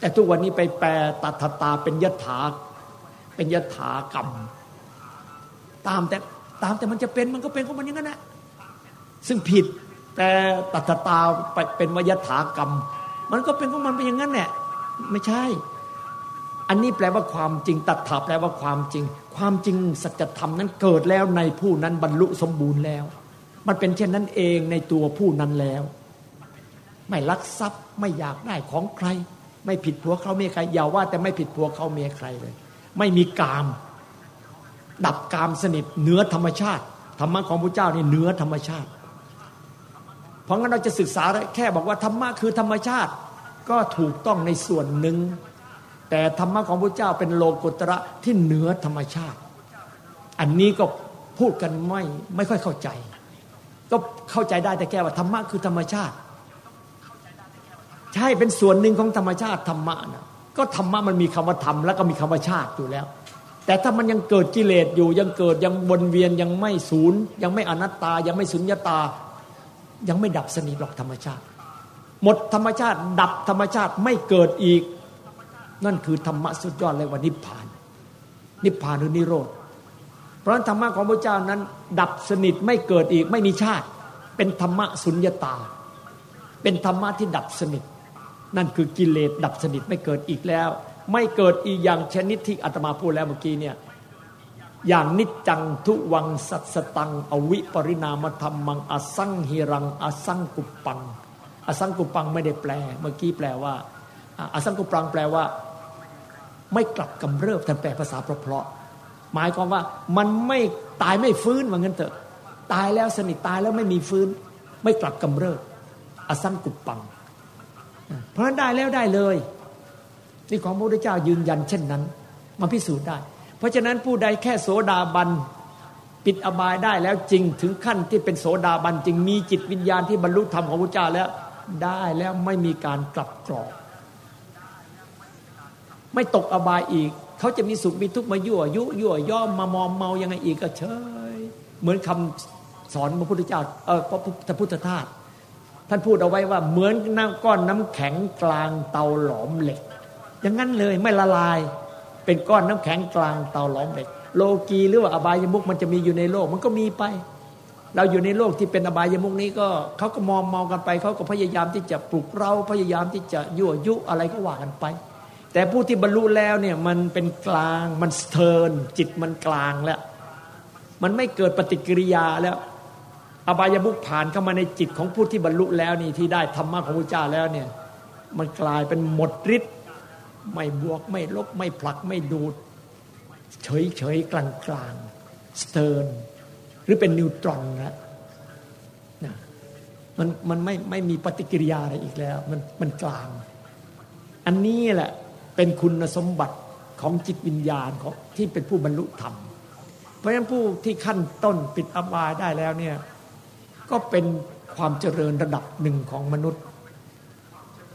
แต่ทุกวันนี้ไปแปลตัทตาเป็นยถาเป็นยถากรรม ตามแต่ตามแต่มันจะเป็นมันก็เป็นของมันอย่างนั้นแหละซึ่งผิดแต่ตัทตาไปเป็นวยถากรรม มันก็เป็นของมันไปอย่างนั้นแหละไม่ใช่ อันนี้แปลว่าความจริง ตัดถาแปลว่าความจริง ความจริงสัจธรรมนั้นเกิดแล้วในผู้นั้นบรรลุสมบูรณ์แล้ว มันเป็นเช่นนั้นเองในตัวผู้นั้นแล้ว ไม่ลักทรัพย์ไม่อยากได้ของใคร ไม่ผิดผัวเขาเมียใครอย่าว่าแต่ไม่ผิดผัวเขาเมียใครเลย ไม่มีกาม ดับกามสนิทเหนือธรรมชาติธรรมะของพระเจ้านี่เหนือธรรมชาติ เพราะงั้นเราจะศึกษาแค่บอกว่าธรรมะคือธรรมชาติก็ถูกต้องในส่วนหนึ่ง แต่ธรรมะของพระเจ้าเป็นโลกุตระที่เหนือธรรมชาติ อันนี้ก็พูดกันไม่ไม่ค่อยเข้าใจ ก็เข้าใจได้แต่แค่ว่าธรรมะคือธรรมชาติ ใช่เป็นส่วนหนึ่งของธรรมชาติธรรมะนะก็ธรรมะมันมีคำว่าธรรมแล้วก็มีคำว่าชาติอยู่แล้ว แต่ถ้ามันยังเกิดกิเลสอยู่ ยังเกิดยังวนเวียนยังไม่ศูนย์ ยังไม่อนัตตา ยังไม่สุญญตา ยังไม่ดับสนิทหรอกธรรมชาติ หมดธรรมชาติดับธรรมชาติไม่เกิดอีก นั่นคือธรรมะสุดยอดเลยว่านิพพาน นิพพานหรือนิโรธเพราะธรรมะของพระเจ้านั้น ดับสนิทไม่เกิดอีกไม่มีชาติ เป็นธรรมะสุญญตา เป็นธรรมะที่ดับสนิท นั่นคือกิเลสดับสนิทไม่เกิดอีกแล้ว ไม่เกิดอีกอย่างชนิดที่อาตมาพูดแล้วเมื่อกี้เนี่ยอย่างนิจจังทุวังสัตสตัง อวิปริณามธรรมังอสังหิรังอสังกุปังอสังกุปังไม่ได้แปล เมื่อกี้แปลว่าอสังกุปังแปลว่า ไม่กลับกำเริบท่านแปลภาษาเพราะๆหมายความว่ามันไม่ตายไม่ฟื้นว่างั้นเถอะ ตายแล้วสนิทตายแล้วไม่มีฟื้น ไม่กลับกำเริบอสังกุปัง เพราะนั้นได้แล้วได้เลยนี่ของพระพุทธเจ้ายืนยันเช่นนั้นมาพิสูจน์ได้ เพราะฉะนั้นผู้ใดแค่โสดาบันปิดอบายได้แล้วจริงถึงขั้นที่เป็นโสดาบันจริงมีจิตวิญญาณที่บรรลุธรรมของพระเจ้าแล้ว ได้แล้วไม่มีการกลับกรอกไม่ตกอบายอีก เขาจะมีสุขมีทุกข์มายั่วยุยั่วย่อมมามอมเมายังไงอีกก็เฉยเหมือนคำสอนพระพุทธเจ้าเออพระพุทธทาส ท่านพูดเอาไว้ว่าเหมือนน้ำก้อนน้ำแข็งกลางเตาหลอมเหล็ก อย่างนั้นเลยไม่ละลาย เป็นก้อนน้ำแข็งกลางเตาหลอมเหล็ก โลกีหรือว่าอบายมุกมันจะมีอยู่ในโลกมันก็มีไป เราอยู่ในโลกที่เป็นอบายมุกนี้ก็เขาก็มองมองกันไปเขาก็พยายามที่จะปลุกเราพยายามที่จะยั่วยุอะไรก็ว่ากันไป แต่ผู้ที่บรรลุแล้วเนี่ยมันเป็นกลางมันสเทินจิตมันกลางแล้ว มันไม่เกิดปฏิกิริยาแล้ว อบายมุกผ่านเข้ามาในจิตของผู้ที่บรรลุแล้วนี่ที่ได้ธรรมะของพระเจ้าแล้วเนี่ยมันกลายเป็นหมดฤทธิ์ไม่บวกไม่ลบไม่ผลักไม่ดูด เฉยเฉยกลางกลางสเตอร์นหรือเป็นนิวตรอนนะนะมันมันไม่ไม่มีปฏิกิริยาอะไรอีกแล้ว มันมันกลาง อันนี้แหละเป็นคุณสมบัติของจิตวิญญาณของที่เป็นผู้บรรลุธรรม เพราะฉะนั้นผู้ที่ขั้นต้นปิดอบายได้แล้วเนี่ย ก็เป็นความเจริญระดับหนึ่งของมนุษย์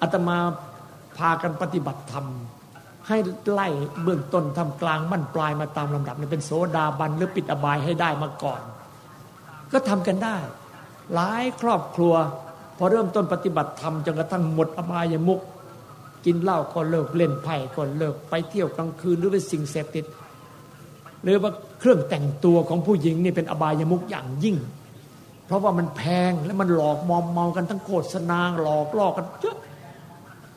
อาตมาพากันปฏิบัติธรรม ให้ไล่เบื้องต้นทำกลางบั้นปลายมาตามลำดับนี่เป็นโสดาบันหรือปิดอบายให้ได้มาก่อน ก็ทำกันได้ หลายครอบครัว พอเริ่มต้นปฏิบัติธรรมจนกระทั่งหมดอบายมุกกินเหล้าก็เลิกเล่นไพ่ก็เลิกไปเที่ยวกลางคืนหรือเป็นสิ่งเสพติดหรือว่าเครื่องแต่งตัวของผู้หญิงนี่เป็นอบายมุกอย่างยิ่ง เพราะว่ามันแพงและมันหลอกมอมเมากันทั้งโฆษณาหลอกล่อกันเยอะ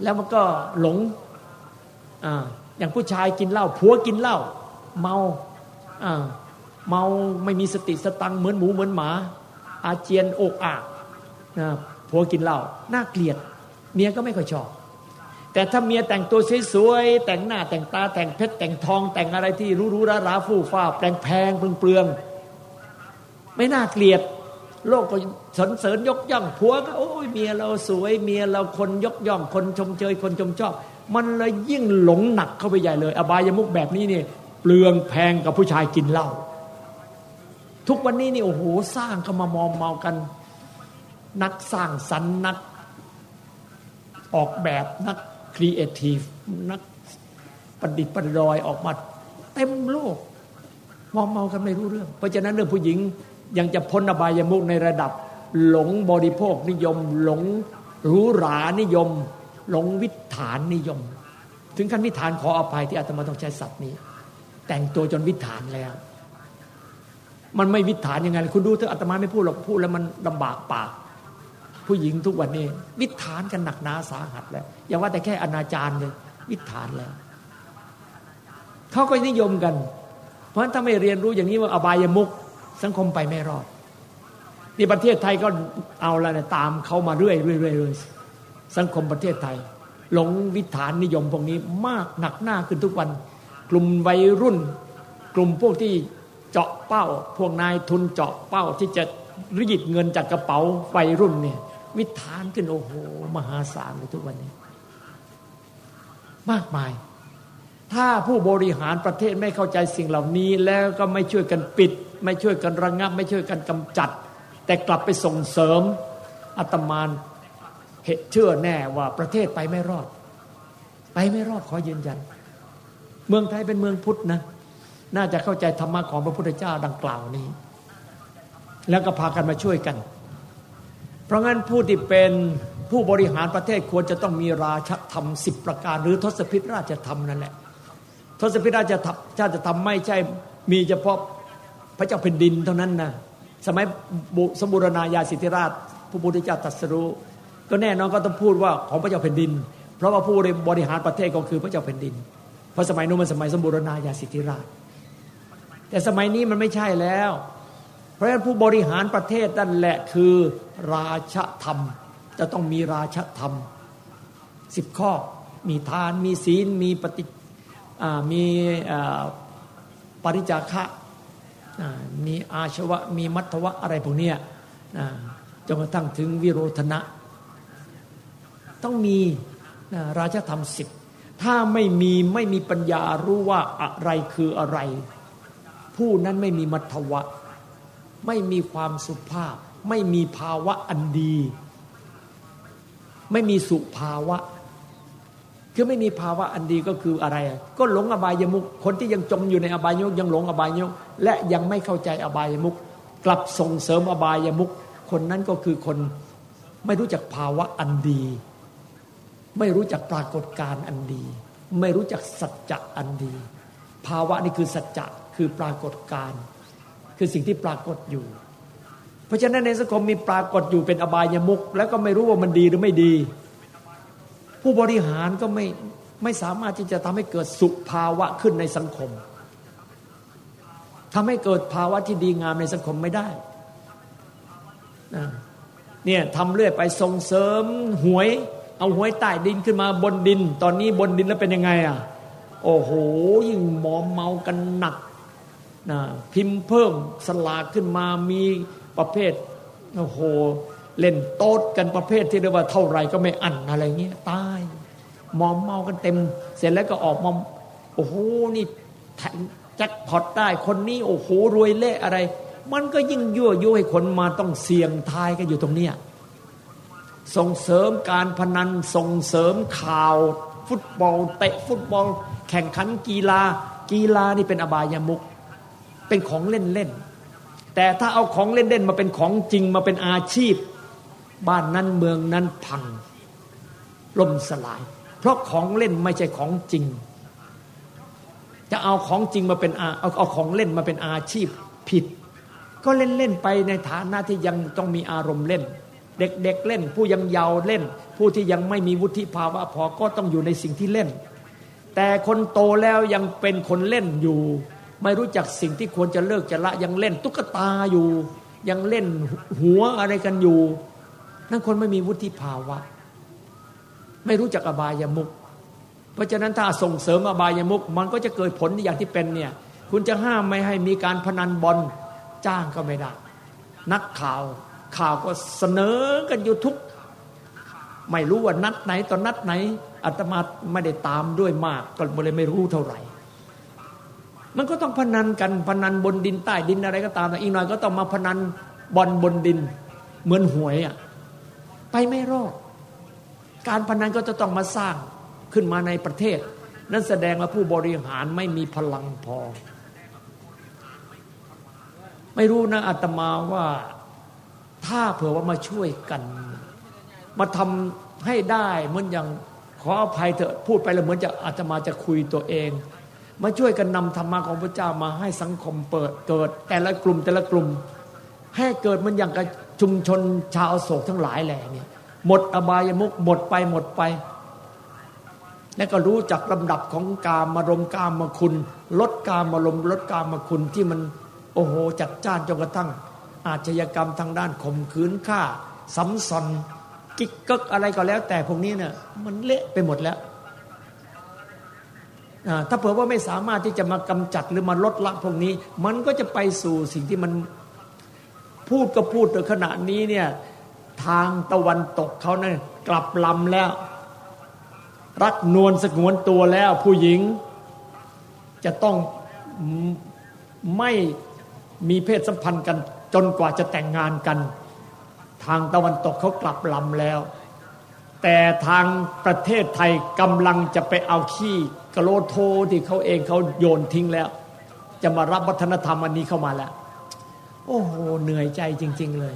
แล้วมันก็หลงอ่าอย่างผู้ชายกินเหล้าผัวกินเหล้าเมาอ่าเมาไม่มีสติสตังเหมือนหมูเหมือนหมา อาเจียนอกอากนะผัวกินเหล้าน่าเกลียด เมียก็ไม่ค่อยชอบแต่ถ้าเมียแต่งตัวสวยๆแต่งหน้าแต่งตาแต่งเพชรแต่งทอง แต่งอะไรที่รู้ๆราราฟู่ฟ้าแปลงแพงเปลืองๆไม่น่าเกลียด โลกก็สรรเสริญยกย่องผัวก็โอ้ยเมียเราสวยเมียเราคนยกย่องคนชมเชยคนชมชอบ มันเลยยิ่งหลงหนักเข้าไปใหญ่เลย อบายมุกแบบนี้เนี่ยเปลืองแพงกับผู้ชายกินเหล้าทุกวันนี้นี่โอ้โหสร้างเข้ามามอมเมากัน นักสร้างสรรค์นัก ออกแบบนักครีเอทีฟนักประดิษฐ์ประดอยออกมาเต็มโลกมอมเมากันไม่รู้เรื่อง เพราะฉะนั้นเรื่องผู้หญิง ยังจะพ้นอบายมุกในระดับ หลงบริโภคนิยม หลงหรูหรานิยม หลงวิถานนิยม ถึงขั้นวิถานขออภัยที่อาตมาต้องใช้ศัพท์นี้ แต่งตัวจนวิถานแล้ว มันไม่วิถานยังไงคุณดูเถอะอาตมาไม่พูดหรอกพูดแล้วมันลำบากปาก ผู้หญิงทุกวันนี้ วิถานกันหนักหนาสาหัสแล้วอย่าว่าแต่แค่อนาจารเลยวิถานแล้วเขาก็นิยมกัน เพราะฉะนั้นถ้าไม่เรียนรู้อย่างนี้ว่าอบายมุก สังคมไปไม่รอดนี่ประเทศไทยก็เอาละนะตามเขามาเรื่อยเรื่อยเรื่อยสังคมประเทศไทย หลงวิถานนิยมพวกนี้มากหนักหน้าขึ้นทุกวัน กลุ่มวัยรุ่น กลุ่มพวกที่เจาะเป้า พวกนายทุนเจาะเป้าที่จะรีดเงินจากกระเป๋าวัยรุ่นเนี่ยวิถานขึ้นโอ้โห มหาศาลเลยทุกวันนี้ มากมาย ถ้าผู้บริหารประเทศไม่เข้าใจสิ่งเหล่านี้แล้วก็ไม่ช่วยกันปิด ไม่ช่วยกันระงงับ ไม่ช่วยกันกำจัด แต่กลับไปส่งเสริมอาตมานเหตุเชื่อแน่ว่าประเทศไปไม่รอด ไปไม่รอดขอยืนยัน เมืองไทยเป็นเมืองพุทธนะ น่าจะเข้าใจธรรมะของพระพุทธเจ้าดังกล่าวนี้ แล้วก็พากันมาช่วยกัน เพราะงั้นผู้ที่เป็นผู้บริหารประเทศควรจะต้องมีราชธรรมสิบประการ หรือทศพิธราชธรรมนั่นแหละทศพิธราชธรรมชาติธรรมไม่ใช่มีเฉพาะ พระเจ้าแผ่นดินเท่านั้นนะสมัยสมุรณาญาสิทธิราชผู้พุทธเจ้าตรัสรู้ก็แน่นอนก็ต้องพูดว่าของพระเจ้าแผ่นดิน เพราะว่าผู้บริหารประเทศก็คือพระเจ้าแผ่นดิน เพราะสมัยนู้นมันสมัยสมุรณาญาสิทธิราช แต่สมัยนี้มันไม่ใช่แล้ว เพราะฉะนั้นผู้บริหารประเทศนั่นแหละคือราชธรรม จะต้องมีราชธรรมสิบข้อมีทานมีศีลมีปฏิมีปริจาคะ มีอาชวะมีมัทวะอะไรพวกนี้จนกระทั่งถึงวิโรธนะ ต้องมีราชธรรมสิบถ้าไม่มีไม่มีปัญญารู้ว่าอะไรคืออะไร ผู้นั้นไม่มีมัทวะ ไม่มีความสุภาพ ไม่มีภาวะอันดี ไม่มีสุภาวะ คือไม่มีภาวะอันดีก็คืออะไร ก็หลงอบายมุกคนที่ยังจมอยู่ในอบายมุกยังหลงอบายมุกและยังไม่เข้าใจอบายมุกกลับส่งเสริมอบายมุกคนนั้นก็คือคนไม่รู้จักภาวะอันดี ไม่รู้จักปรากฏการอันดี ไม่รู้จักสัจจะอันดี ภาวะนี่คือสัจจะคือปรากฏการ คือสิ่งที่ปรากฏอยู่ เพราะฉะนั้นในสังคมมีปรากฏอยู่เป็นอบายมุกแล้วก็ไม่รู้ว่ามันดีหรือไม่ดี ผู้บริหารก็ไม่ไม่สามารถที่จะทำให้เกิดสุขภาวะขึ้นในสังคมทำให้เกิดภาวะที่ดีงามในสังคมไม่ได้เนี่ยทำเรื่อยไปส่งเสริมหวย เอาหวยใต้ดินขึ้นมาบนดิน ตอนนี้บนดินแล้วเป็นยังไงอะโอ้โหยิ่งมอมเมากันหนักนะพิมพ์เพิ่มสลากขึ้นมามีประเภทโอ้โห เล่นโต๊ดกันประเภทที่เรียกว่าเท่าไรก็ไม่อั้นอะไรเงี้ยตายมอมเมากันเต็ม เสร็จแล้วก็ออกมาโอ้โหนี่แจ็คพอตได้คนนี้โอ้โหรวยเละอะไร มันก็ยิ่งยั่วยุให้คนมาต้องเสี่ยงทายกันอยู่ตรงเนี้ยส่งเสริมการพนันส่งเสริมข่าว ฟุตบอลเตะฟุตบอล แข่งขันกีฬา กีฬานี่เป็นอบายามุก เป็นของเล่นเล่นแต่ถ้าเอาของเล่นเล่นมาเป็นของจริงมาเป็นอาชีพ บ้านนั้นเมืองนั้นพังล่มสลาย เพราะของเล่นไม่ใช่ของจริง จะเอาของจริงมาเป็นอาเอาเอาของเล่นมาเป็นอาชีพผิด ก็เล่นเล่นไปในฐานะที่ยังต้องมีอารมณ์เล่น เด็กๆเเล่น ผู้ยังเยาว์เล่น ผู้ที่ยังไม่มีวุฒิภาวะพอก็ต้องอยู่ในสิ่งที่เล่น แต่คนโตแล้วยังเป็นคนเล่นอยู่ ไม่รู้จักสิ่งที่ควรจะเลิกจะละยังเล่นตุ๊กตาอยู่ ยังเล่นหัวอะไรกันอยู่ นั่นคนไม่มีวุฒิภาวะ ไม่รู้จักอบายามุกเพราะฉะนั้นถ้าส่งเสริมอบายามุกมันก็จะเกิดผลอย่างที่เป็นเนี่ย คุณจะห้ามไม่ให้มีการพนันบอลจ้างก็ไม่ได้ นักข่าวข่าวก็เสนอกันอยู่ทุก ไม่รู้ว่านัดไหนตอนนัดไหนอาตมาไม่ได้ตามด้วยมากก็เลยไม่รู้เท่าไหร่ มันก็ต้องพนันกันพนันบนดินใต้ดินอะไรก็ตามแต่อีกหน่อยก็ต้องมาพนันบอลบนดิน เหมือนหวยอะ ไปไม่รอด การพนันก็จะต้องมาสร้างขึ้นมาในประเทศ นั่นแสดงว่าผู้บริหารไม่มีพลังพอ ไม่รู้นะอาตมาว่าถ้าเผื่อว่ามาช่วยกัน มาทำให้ได้เหมือนอย่างขออภัยเถอะพูดไปแล้วเหมือนจะอาตมาจะคุยตัวเอง มาช่วยกันนำธรรมะของพระเจ้ามาให้สังคมเปิดเกิด แต่ละกลุ่มแต่ละกลุ่ม ให้เกิดมันอย่างกับ ชุมชนชาวโศกทั้งหลายแหล่เนี่ยหมดอบายมุกหมดไปหมดไป และก็รู้จักลำดับของกามมารมกามมาคุณ ลดกามมารมลดกามมาคุณที่มันโอ้โหจัดจ้านจนกระทั่ง อาชญากรรมทางด้านข่มขืนฆ่าซ้ำซ้อนกิกกักอะไรก็แล้ว แต่พวกนี้เนี่ยมันเละไปหมดแล้วถ้าเผื่อว่าไม่สามารถที่จะมากำจัดหรือมาลดละพวกนี้ มันก็จะไปสู่สิ่งที่มัน พูดก็พูดแต่ขณะนี้เนี่ยทางตะวันตกเขาเนี่ยกลับลำแล้ว รักนวลสงวนตัวแล้ว ผู้หญิงจะต้องไม่มีเพศสัมพันธ์กันจนกว่าจะแต่งงานกัน ทางตะวันตกเขากลับลำแล้ว แต่ทางประเทศไทยกำลังจะไปเอาขี้กระโลโทที่เขาเองเขาโยนทิ้งแล้ว จะมารับวัฒนธรรมอันนี้เข้ามาแล้ว โอ้โหเหนื่อยใจจริง ๆ เลย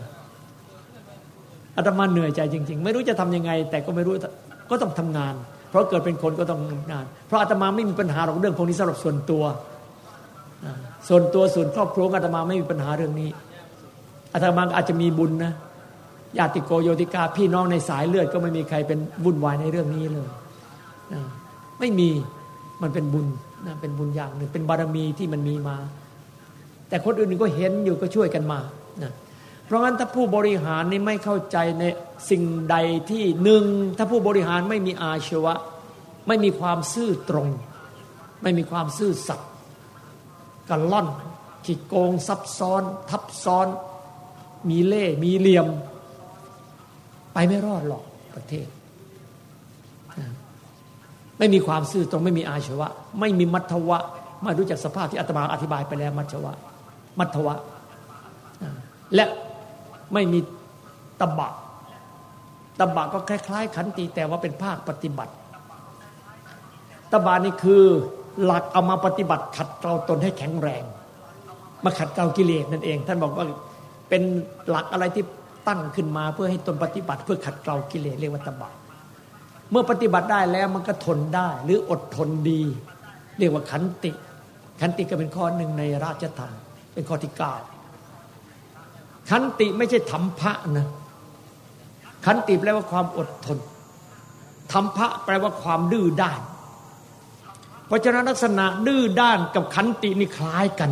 อาตมาเหนื่อยใจจริง ๆ ไม่รู้จะทํำยังไง แต่ก็ไม่รู้ก็ต้องทำงาน เพราะเกิดเป็นคนก็ต้องทำงาน เพราะอาตมาไม่มีปัญหาหรอกเรื่องพวกนี้สำหรับส่วนตัวส่วนตัวส่วนครอบครัวอาตมาไม่มีปัญหาเรื่องนี้อาตมาอาจจะมีบุญนะญาติโกโยติกาพี่น้องในสายเลือดก็ไม่มีใครเป็นวุ่นวายในเรื่องนี้เลยไม่มีมันเป็นบุญนะเป็นบุญอย่างหนึ่งเป็นบารมีที่มันมีมา แต่คนอื่นก็เห็นอยู่ก็ช่วยกันมานะเพราะงั้นถ้าผู้บริหารนี่ไม่เข้าใจในสิ่งใดที่หนึ่งถ้าผู้บริหารไม่มีอาชีวะ ไม่มีความซื่อตรง ไม่มีความซื่อสัตย์กันล่อนขีดโกงซับซ้อน ทับซ้อน มีเล่มีเหลี่ยม ไปไม่รอดหรอกประเทศ ไม่มีความซื่อตรง ไม่มีอาชีวะ ไม่มีมัทวะ ไม่รู้จักสภาพที่อาตมาอธิบายไปแล้วมัทวะ มัทวะ และไม่มีตบะตบะก็คล้าย ๆ ขันติแต่ว่าเป็นภาคปฏิบัติ ตบะนี่คือหลักเอามาปฏิบัติ ขัดเกลาตนให้แข็งแรง มาขัดเกลากิเลสนั่นเอง ท่านบอกว่าเป็นหลักอะไรที่ตั้งขึ้นมาเพื่อให้ตนปฏิบัติ เพื่อขัดเกลากิเลสเรียกว่าตบะเมื่อปฏิบัติได้แล้วมันก็ทนได้ หรืออดทนดี เรียกว่าขันติ ขันติก็เป็นข้อหนึ่งในราชธรรม เป็นข้อที่เก้าขันติไม่ใช่ธรรมพระนะขันติแปลว่าความอดทนธรรมพระแปลว่าความดื้อด้าน เพราะฉะนั้นลักษณะดื้อด้านกับขันตินี่คล้ายกัน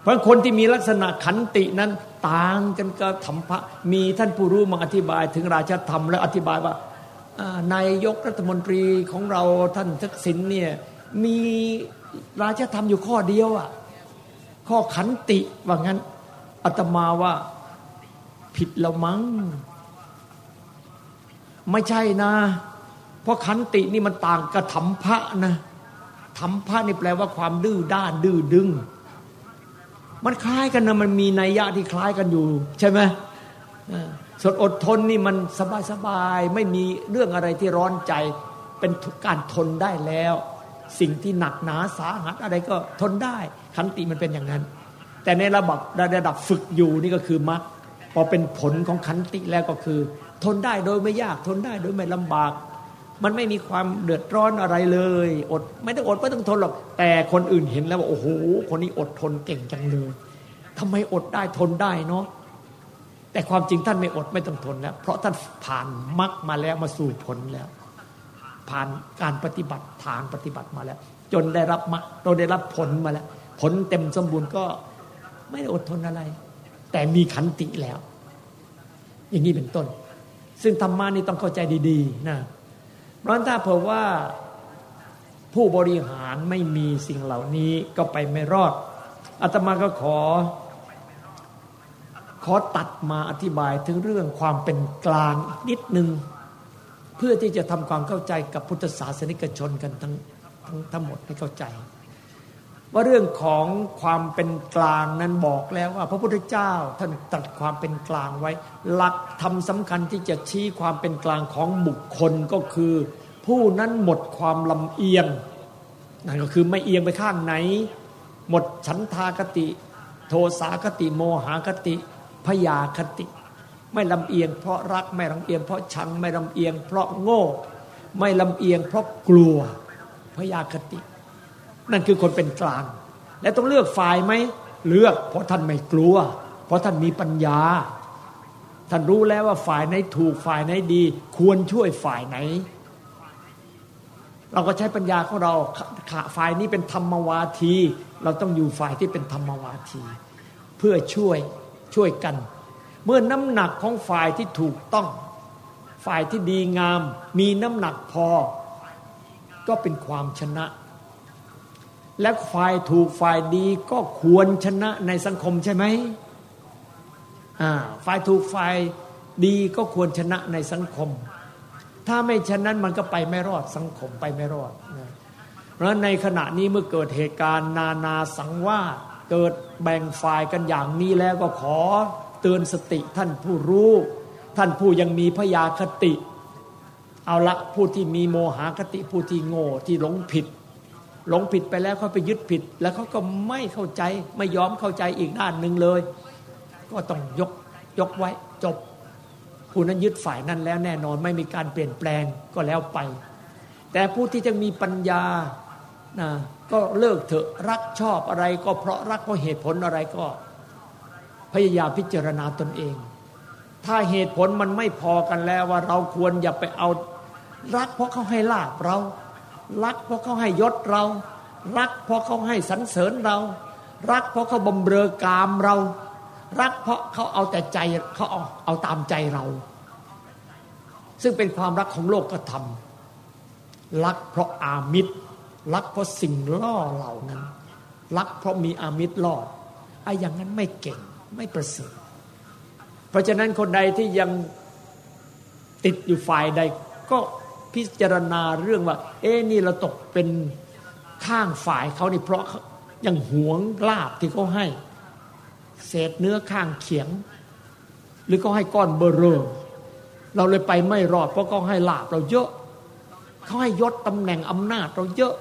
เพราะคนที่มีลักษณะขันตินั้นต่างกันกับธรรมพระมีท่านผู้รู้มาอธิบายถึงราชธรรมและอธิบายว่านายกรัฐมนตรีของเราท่านทักษิณเนี่ยมี ราชธรรมอยู่ข้อเดียวอะข้อขันติว่างั้นอาตมาว่าผิดแล้วมั้งไม่ใช่นะ เพราะขันตินี่มันต่างกับธรรมพระนะธรรมพระนี่แปลว่าความดื้อด้านดื้อดึง มันคล้ายกันนะมันมีนัยยะที่คล้ายกันอยู่ ใช่ไหมส่วนอดทนนี่มันสบายสบายไม่มีเรื่องอะไรที่ร้อนใจเป็นการทนได้แล้ว สิ่งที่หนักหนาสาหัสอะไรก็ทนได้ขันติมันเป็นอย่างนั้น แต่ในระดับระดับฝึกอยู่นี่ก็คือมรรคพอเป็นผลของขันติแล้วก็คือ ทนได้โดยไม่ยากทนได้โดยไม่ลำบาก มันไม่มีความเดือดร้อนอะไรเลย อดไม่ต้องอดไม่ต้องทนหรอกแต่คนอื่นเห็นแล้วว่าโอ้โหคนนี้อดทนเก่งจังเลยทำไมอดได้ทนได้เนาะแต่ความจริงท่านไม่อดไม่ต้องทนแล้ว เพราะท่านผ่านมรรคมาแล้วมาสู่ผลแล้ว ผ่านการปฏิบัติทางปฏิบัติมาแล้ว จนได้รับมรรคเราได้รับผลมาแล้ว ผลเต็มสมบูรณ์ก็ไม่ได้อดทนอะไร แต่มีขันติแล้ว อย่างนี้เป็นต้น ซึ่งธรรมะนี่ต้องเข้าใจดีๆนะเพราะถ้าเผื่อว่าผู้บริหารไม่มีสิ่งเหล่านี้ก็ไปไม่รอดอาตมาก็ขอ ขอตัดมาอธิบายถึงเรื่องความเป็นกลางนิดนึง เพื่อที่จะทำความเข้าใจกับพุทธศาสนิกชนกันทั้งทั้งทั้งหมดให้เข้าใจ ว่าเรื่องของความเป็นกลางนั้นบอกแล้วว่า พระพุทธเจ้าท่านตรัสความเป็นกลางไว้ หลักธรรมสำคัญที่จะชี้ความเป็นกลางของบุคคลก็คือ ผู้นั้นหมดความลำเอียงนั่นก็คือไม่เอียงไปข้างไหน หมดฉันทากติ โทสาคติโมหคติพยาคติ ไม่ลำเอียงเพราะรักไม่ลำเอียงเพราะชังไม่ลำเอียงเพราะโง่ ไม่ลำเอียงเพราะกลัวพยาคติ นั่นคือคนเป็นกลาง และต้องเลือกฝ่ายไหมเลือก เพราะท่านไม่กลัว เพราะท่านมีปัญญา ท่านรู้แล้วว่าฝ่ายไหนถูกฝ่ายไหนดี ควรช่วยฝ่ายไหน เราก็ใช้ปัญญาของเราฝ่ายนี้เป็นธรรมวาที เราต้องอยู่ฝ่ายที่เป็นธรรมวาที เพื่อช่วยช่วยกัน เมื่อน้ำหนักของฝ่ายที่ถูกต้อง ฝ่ายที่ดีงาม มีน้ำหนักพอ ก็เป็นความชนะ และฝ่ายถูกฝ่ายดีก็ควรชนะในสังคมใช่ไหมฝ่ายถูกฝ่ายดีก็ควรชนะในสังคม ถ้าไม่ฉะนั้นมันก็ไปไม่รอดสังคมไปไม่รอดนะเพราะในขณะนี้เมื่อเกิดเหตุการณ์นานาสังว่าเกิดแบ่งฝ่ายกันอย่างนี้แล้วก็ขอ เตือนสติท่านผู้รู้ ท่านผู้ยังมีพยาคติ เอาละผู้ที่มีโมหคติผู้ที่โง่ที่หลงผิด หลงผิดไปแล้วเขาไปยึดผิด แล้วเขาก็ไม่เข้าใจไม่ยอมเข้าใจอีกด้านหนึ่งเลย ก็ต้องยกยกไว้จบผู้นั้นยึดฝ่ายนั้นแล้วแน่นอนไม่มีการเปลี่ยนแปลงก็แล้วไป แต่ผู้ที่จะมีปัญญานะก็เลิกเถอะรักชอบอะไรก็เพราะรักเพราะเหตุผลอะไรก็ พยายามพิจารณาตนเอง ถ้าเหตุผลมันไม่พอกันแล้วว่าเราควรอย่าไปเอา รักเพราะเขาให้ลาบเรา รักเพราะเขาให้ยศเรา รักเพราะเขาให้สรรเสริญเรา รักเพราะเขาบำเรอกามเรา รักเพราะเขาเอาแต่ใจเขาเอาเอาตามใจเรา ซึ่งเป็นความรักของโลกก็ทำรักเพราะอามิตรรักเพราะสิ่งล่อเหล่านั้น รักเพราะมีอามิตรล่อไอ้อย่างนั้นไม่เก่ง ไม่ประเสริฐ เพราะฉะนั้นคนใดที่ยังติดอยู่ฝ่ายใด ก็พิจารณาเรื่องว่า เอ๊นี่เราตกเป็นข้างฝ่ายเขานี่เพราะยังหวงลาบที่เขาให้ เศษเนื้อข้างเขียง หรือเขาให้ก้อนเบอร์เรอเราเลยไปไม่รอด เพราะเขาให้ลาบเราเยอะ เขาให้ยศตำแหน่งอำนาจเราเยอะ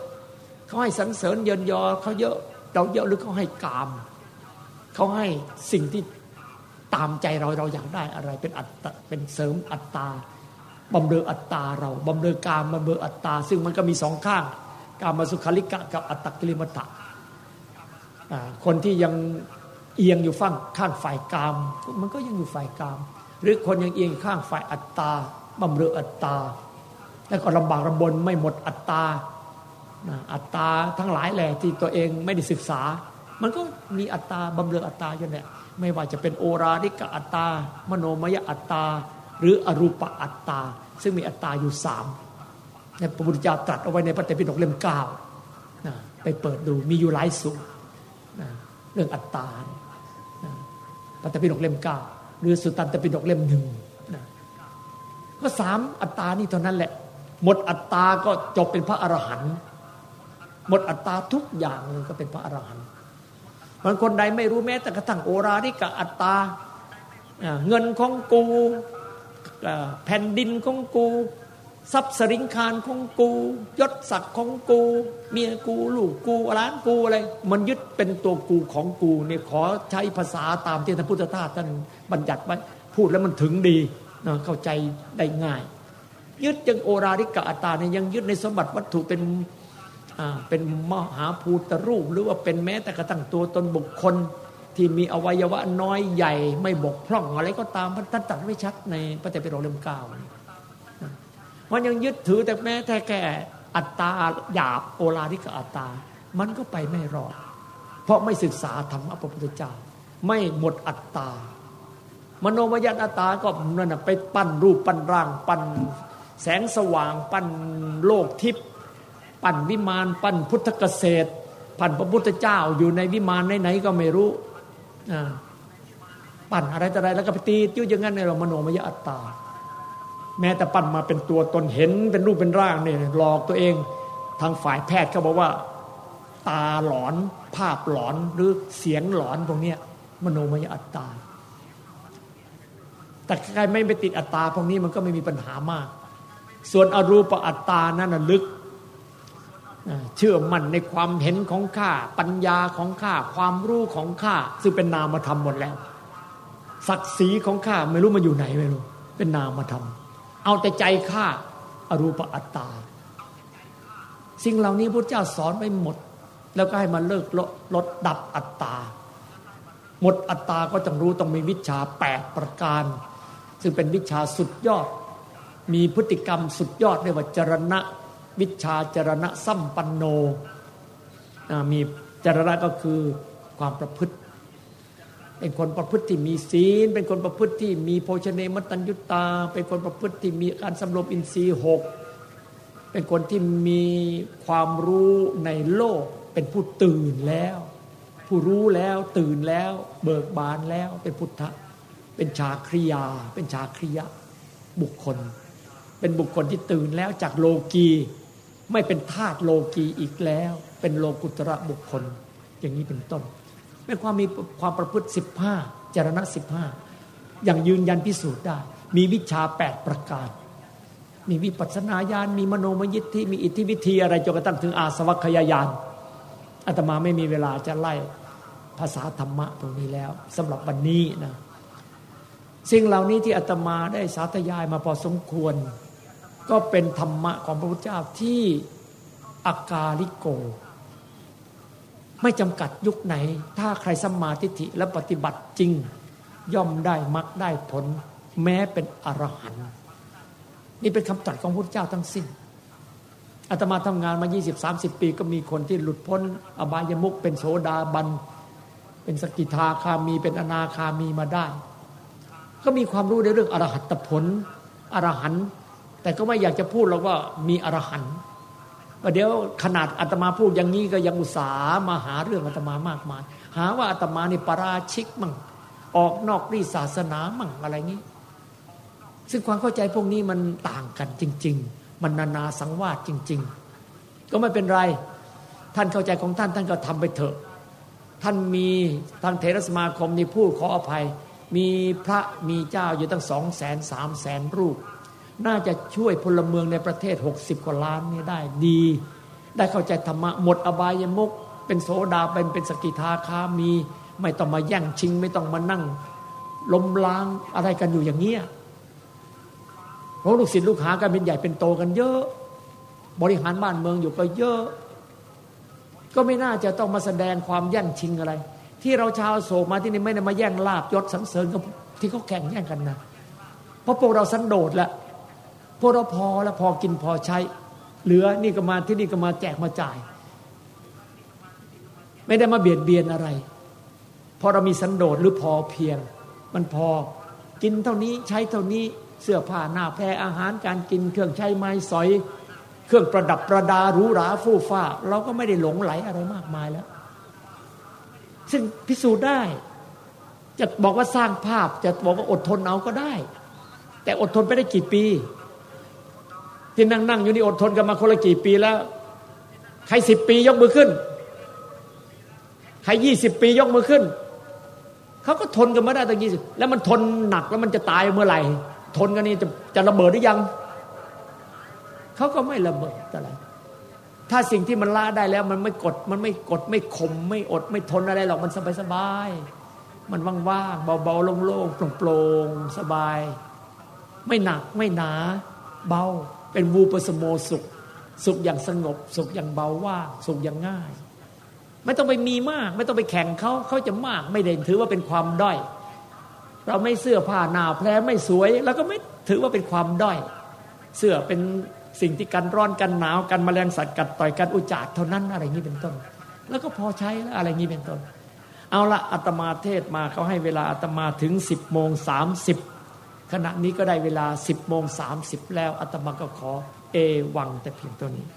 เขาให้สรรเสริญเยินยอเขาเยอะ เราเยอะหรือเขาให้กาม เขาให้สิ่งที่ตามใจเราเราอยากได้อะไร เป็นอัตเป็นเสริมอัตตาบำเรออัตตาเราบำเรอกามบำเรออัตตา ซึ่งมันก็มีสองข้าง กามาสุขาริกะกับอัตตกิลิมตะคนที่ยังเอียงอยู่ฝั่งข้างฝ่ายกาม มันก็ยังอยู่ฝ่ายกาม หรือคนยังเอียงข้างฝ่ายอัตตาบำเรออัตตา แล้วก็ลำบากลำบนไม่หมดอัตตาอัตตาทั้งหลายแหละที่ตัวเองไม่ได้ศึกษา มันก็มีอัตตาบำเรออัตตาอยู่เนี่ยไม่ว่าจะเป็นโอราริกะอัตตา มโนมยอัตตา หรืออรูปอัตตา ซึ่งมีอัตตาอยู่สามในพระพุทธเจ้าตรัสเอาไว้ในพระเตปิฎกเล่มเก้าไปเปิดดูมีอยู่หลายสูตรเรื่องอัตตาพระเตปิฎกเล่มเก้าหรือสุตตันตปิฎกเล่มหนึ่งก็สามอัตตานี่เท่านั้นแหละ หมดอัตตาก็จบเป็นพระอรหันต์หมดอัตตาทุกอย่างเลยก็เป็นพระอรหันต์ บางคนใดไม่รู้แม้แต่กระทั่งโอราริกะอัตตา เงินของกูแผ่นดินของกูทรัพย์สริงคารของกูยศศักดิ์ของกู เมียกูลูกกูร้านกูอะไร มันยึดเป็นตัวกูของกูเนี่ยขอใช้ภาษาตามที่ท่านพุทธทาสท่านบัญญัติไว้พูดแล้วมันถึงดีนะเข้าใจได้ง่าย ยึดยังโอราริกะอัตตาเนี่ยยังยึดในสมบัติวัตถุเป็น เป็นมหาภูตรูป หรือว่าเป็นแม้แต่กระทั่งตัวตนบุคคล ที่มีอวัยวะน้อยใหญ่ ไม่บกพร่องอะไรก็ตามท่านตัดไม่ชัดในพระเตปิฎกเล่มเก้ามันยังยึดถือแต่แม้แต่แก่อัตตาหยาบโอลาริกอัตตา มันก็ไปไม่รอด เพราะไม่ศึกษาธรรมะพระพุทธเจ้า ไม่หมดอัตตามโนมยัตอัตตาก็นั่นไปปั้นรูปปั้นร่าง ปั้นแสงสว่าง ปั้นโลกทิพย์ ปั้นวิมานปั้นพุทธเกษตรปั้นพระพุทธเจ้าอยู่ในวิมานไหนๆก็ไม่รู้ปั่นอะไรต่อะไรแล้วก็ไปตีจิ้วอย่างนั้นในเรามโนมยอัตตา แม้แต่ปั่นมาเป็นตัวตนเห็นเป็นรูปเป็นร่างเนี่ยหลอกตัวเองทางฝ่ายแพทย์เขาบอกว่า ตาหลอนภาพหลอนหรือเสียงหลอนพวกนี้มโนมยอัตตา แต่ใครไม่ไปติดอัตตาพวกนี้มันก็ไม่มีปัญหามาก ส่วนอรูปอัตตานั้นลึก เชื่อมั่นในความเห็นของข้าปัญญาของข้าความรู้ของข้าซึ่งเป็นนามธรรมหมดแล้ว ศักดิ์ศรีของข้าไม่รู้มันอยู่ไหนไม่รู้เป็นนามธรรม เอาแต่ใจข้าอรูปอัตตา สิ่งเหล่านี้พระเจ้าสอนไปหมด แล้วก็ให้มาเลิกลดลดดับอัตตา หมดอัตตาก็ต้องรู้ต้องมีวิชาแปดประการ ซึ่งเป็นวิชาสุดยอด มีพฤติกรรมสุดยอดเรียกว่าจรณะ วิชาจรณะสัมปันโนมีจรณะก็คือความประพฤติ เป็นคนประพฤติที่มีศีล เป็นคนประพฤติที่มีโภชเนมตัญญุตา เป็นคนประพฤติที่มีการสำรวมอินทรีย์หกเป็นคนที่มีความรู้ในโลก เป็นผู้ตื่นแล้ว ผู้รู้แล้วตื่นแล้ว เบิกบานแล้ว เป็นพุทธะเป็นชาคริยา เป็นชาคริยะบุคคล เป็นบุคคลที่ตื่นแล้วจากโลกี ไม่เป็นธาตุโลกีอีกแล้ว เป็นโลกุตระบุคคล อย่างนี้เป็นต้นเป็นความมีความประพฤติสิบห้าจารณะสิบห้าอย่างยืนยันพิสูจน์ได้ มีวิชาแปดประการ มีวิปัสนาญาณมีมโนมยิทธิมีอิทธิวิธีอะไรจนกระทั่งถึงอาสวัคยายานอาตมาไม่มีเวลาจะไล่ภาษาธรรมะตรงนี้แล้วสำหรับวันนี้นะสิ่งเหล่านี้ที่อาตมาได้สาธยายมาพอสมควร ก็เป็นธรรมะของพระพุทธเจ้าที่อากาลิโก ไม่จำกัดยุคไหน ถ้าใครสมาทิฏฐิและปฏิบัติจริง ย่อมได้มรรคได้ผล แม้เป็นอรหันต์นี่เป็นคำตรัสของพระพุทธเจ้าทั้งสิ้นอาตมาทำงานมา 20-30 ปีก็มีคนที่หลุดพ้น อบายมุกเป็นโสดาบัน เป็นสกิทาคามีเป็นอนาคามีมาได้ ก็มีความรู้ในเรื่องอรหัตผลอรหันต์ แต่ก็ไม่อยากจะพูดหรอกว่ามีอรหันต์ประเดี๋ยวขนาดอาตมาพูดอย่างนี้ก็ยังอุตส่าห์มาหาเรื่องอาตมามากมาย หาว่าอาตมานี่ปราชิกมั่งออกนอกรีศาสนามั่งอะไรงี้ ซึ่งความเข้าใจพวกนี้มันต่างกันจริง ๆ มันนานาสังวาสจริง ๆ ก็ไม่เป็นไรท่านเข้าใจของท่านท่านก็ทำไปเถอะ ท่านมีทางเทรสมาคมนี่พูดขออภัย มีพระมีเจ้าอยู่ตั้งสองแสนสามแสนรูป น่าจะช่วยพลเมืองในประเทศ 60 กว่าล้านนี่ได้ดี ได้เข้าใจธรรมะหมดอบายมุก เป็นโสดาเป็นเป็นสกิทาคามี ไม่ต้องมาแย่งชิง ไม่ต้องมานั่งล้มล้างอะไรกันอยู่อย่างเงี้ยเพราะลูกศิษย์ลูกหากันเป็นใหญ่เป็นโตกันเยอะ บริหารบ้านเมืองอยู่ก็เยอะ ก็ไม่น่าจะต้องมาแสดงความแย่งชิงอะไร ที่เราชาวโศกมาที่นี่ไม่ได้มาแย่งลาบยศสันเสริญกับที่เขาแข่งแย่งกันนะเพราะพวกเราสันโดษแล้ว พวกเราพอแล้วพอกินพอใช้ เหลือนี่ก็มาที่นี่ก็มาแจกมาจ่าย ไม่ได้มาเบียดเบียนอะไรพอเรามีสันโดษหรือพอเพียง มันพอกินเท่านี้ใช้เท่านี้เสื้อผ้าหน้าแพรอาหารการกินเครื่องใช้ไม้สอย เครื่องประดับประดาหรูหราฟู่ฟ้า เราก็ไม่ได้หลงไหลอะไรมากมายแล้ว ซึ่งพิสูจน์ได้ จะบอกว่าสร้างภาพจะบอกว่าอดทนเอาก็ได้ แต่อดทนไปได้กี่ปี ที่นั่งนั่งอยู่นี่อดทนกันมาคนละกี่ปีแล้ว ใครสิบปียกมือขึ้น ใครยี่สิบปียกมือขึ้น เขาก็ทนกันมาได้ตั้งยี่สิบแล้วมันทนหนักแล้วมันจะตายเมื่อไหร่ ทนกันนี่จะจะระเบิดหรือยัง เขาก็ไม่ระเบิดอะไร ถ้าสิ่งที่มันละได้แล้ว มันไม่กด มันไม่กดไม่ข่มไม่อดไม่ทนอะไรหรอก มันสบายสบายมันว่างๆเบาๆโล่งๆโปร่งๆสบาย ไม่หนักไม่หนา เบา เป็นวูปสโมสุข สุขอย่างสงบ สุขอย่างเบาว่างสุขอย่างง่าย ไม่ต้องไปมีมาก ไม่ต้องไปแข่งเขาเขาจะมากไม่เด่นถือว่าเป็นความด้อย เราไม่เสื้อผ้าหนาแพรไม่สวย แล้วก็ไม่ถือว่าเป็นความด้อย เสื้อเป็นสิ่งที่กันร้อนกันหนาวกันแมลงสัตว์กัดต่อยกันอุจจารเท่านั้นอะไรอย่างนี้เป็นต้น แล้วก็พอใช้แล้วอะไรอย่างนี้เป็นต้น เอาละอาตมาเทศมาเขาให้เวลาอาตมาถึงสิบโมงสามสิบ ขณะนี้ก็ได้เวลา 10โมง30 แล้วอาตมาก็ขอเอวังแต่เพียงตัวนี้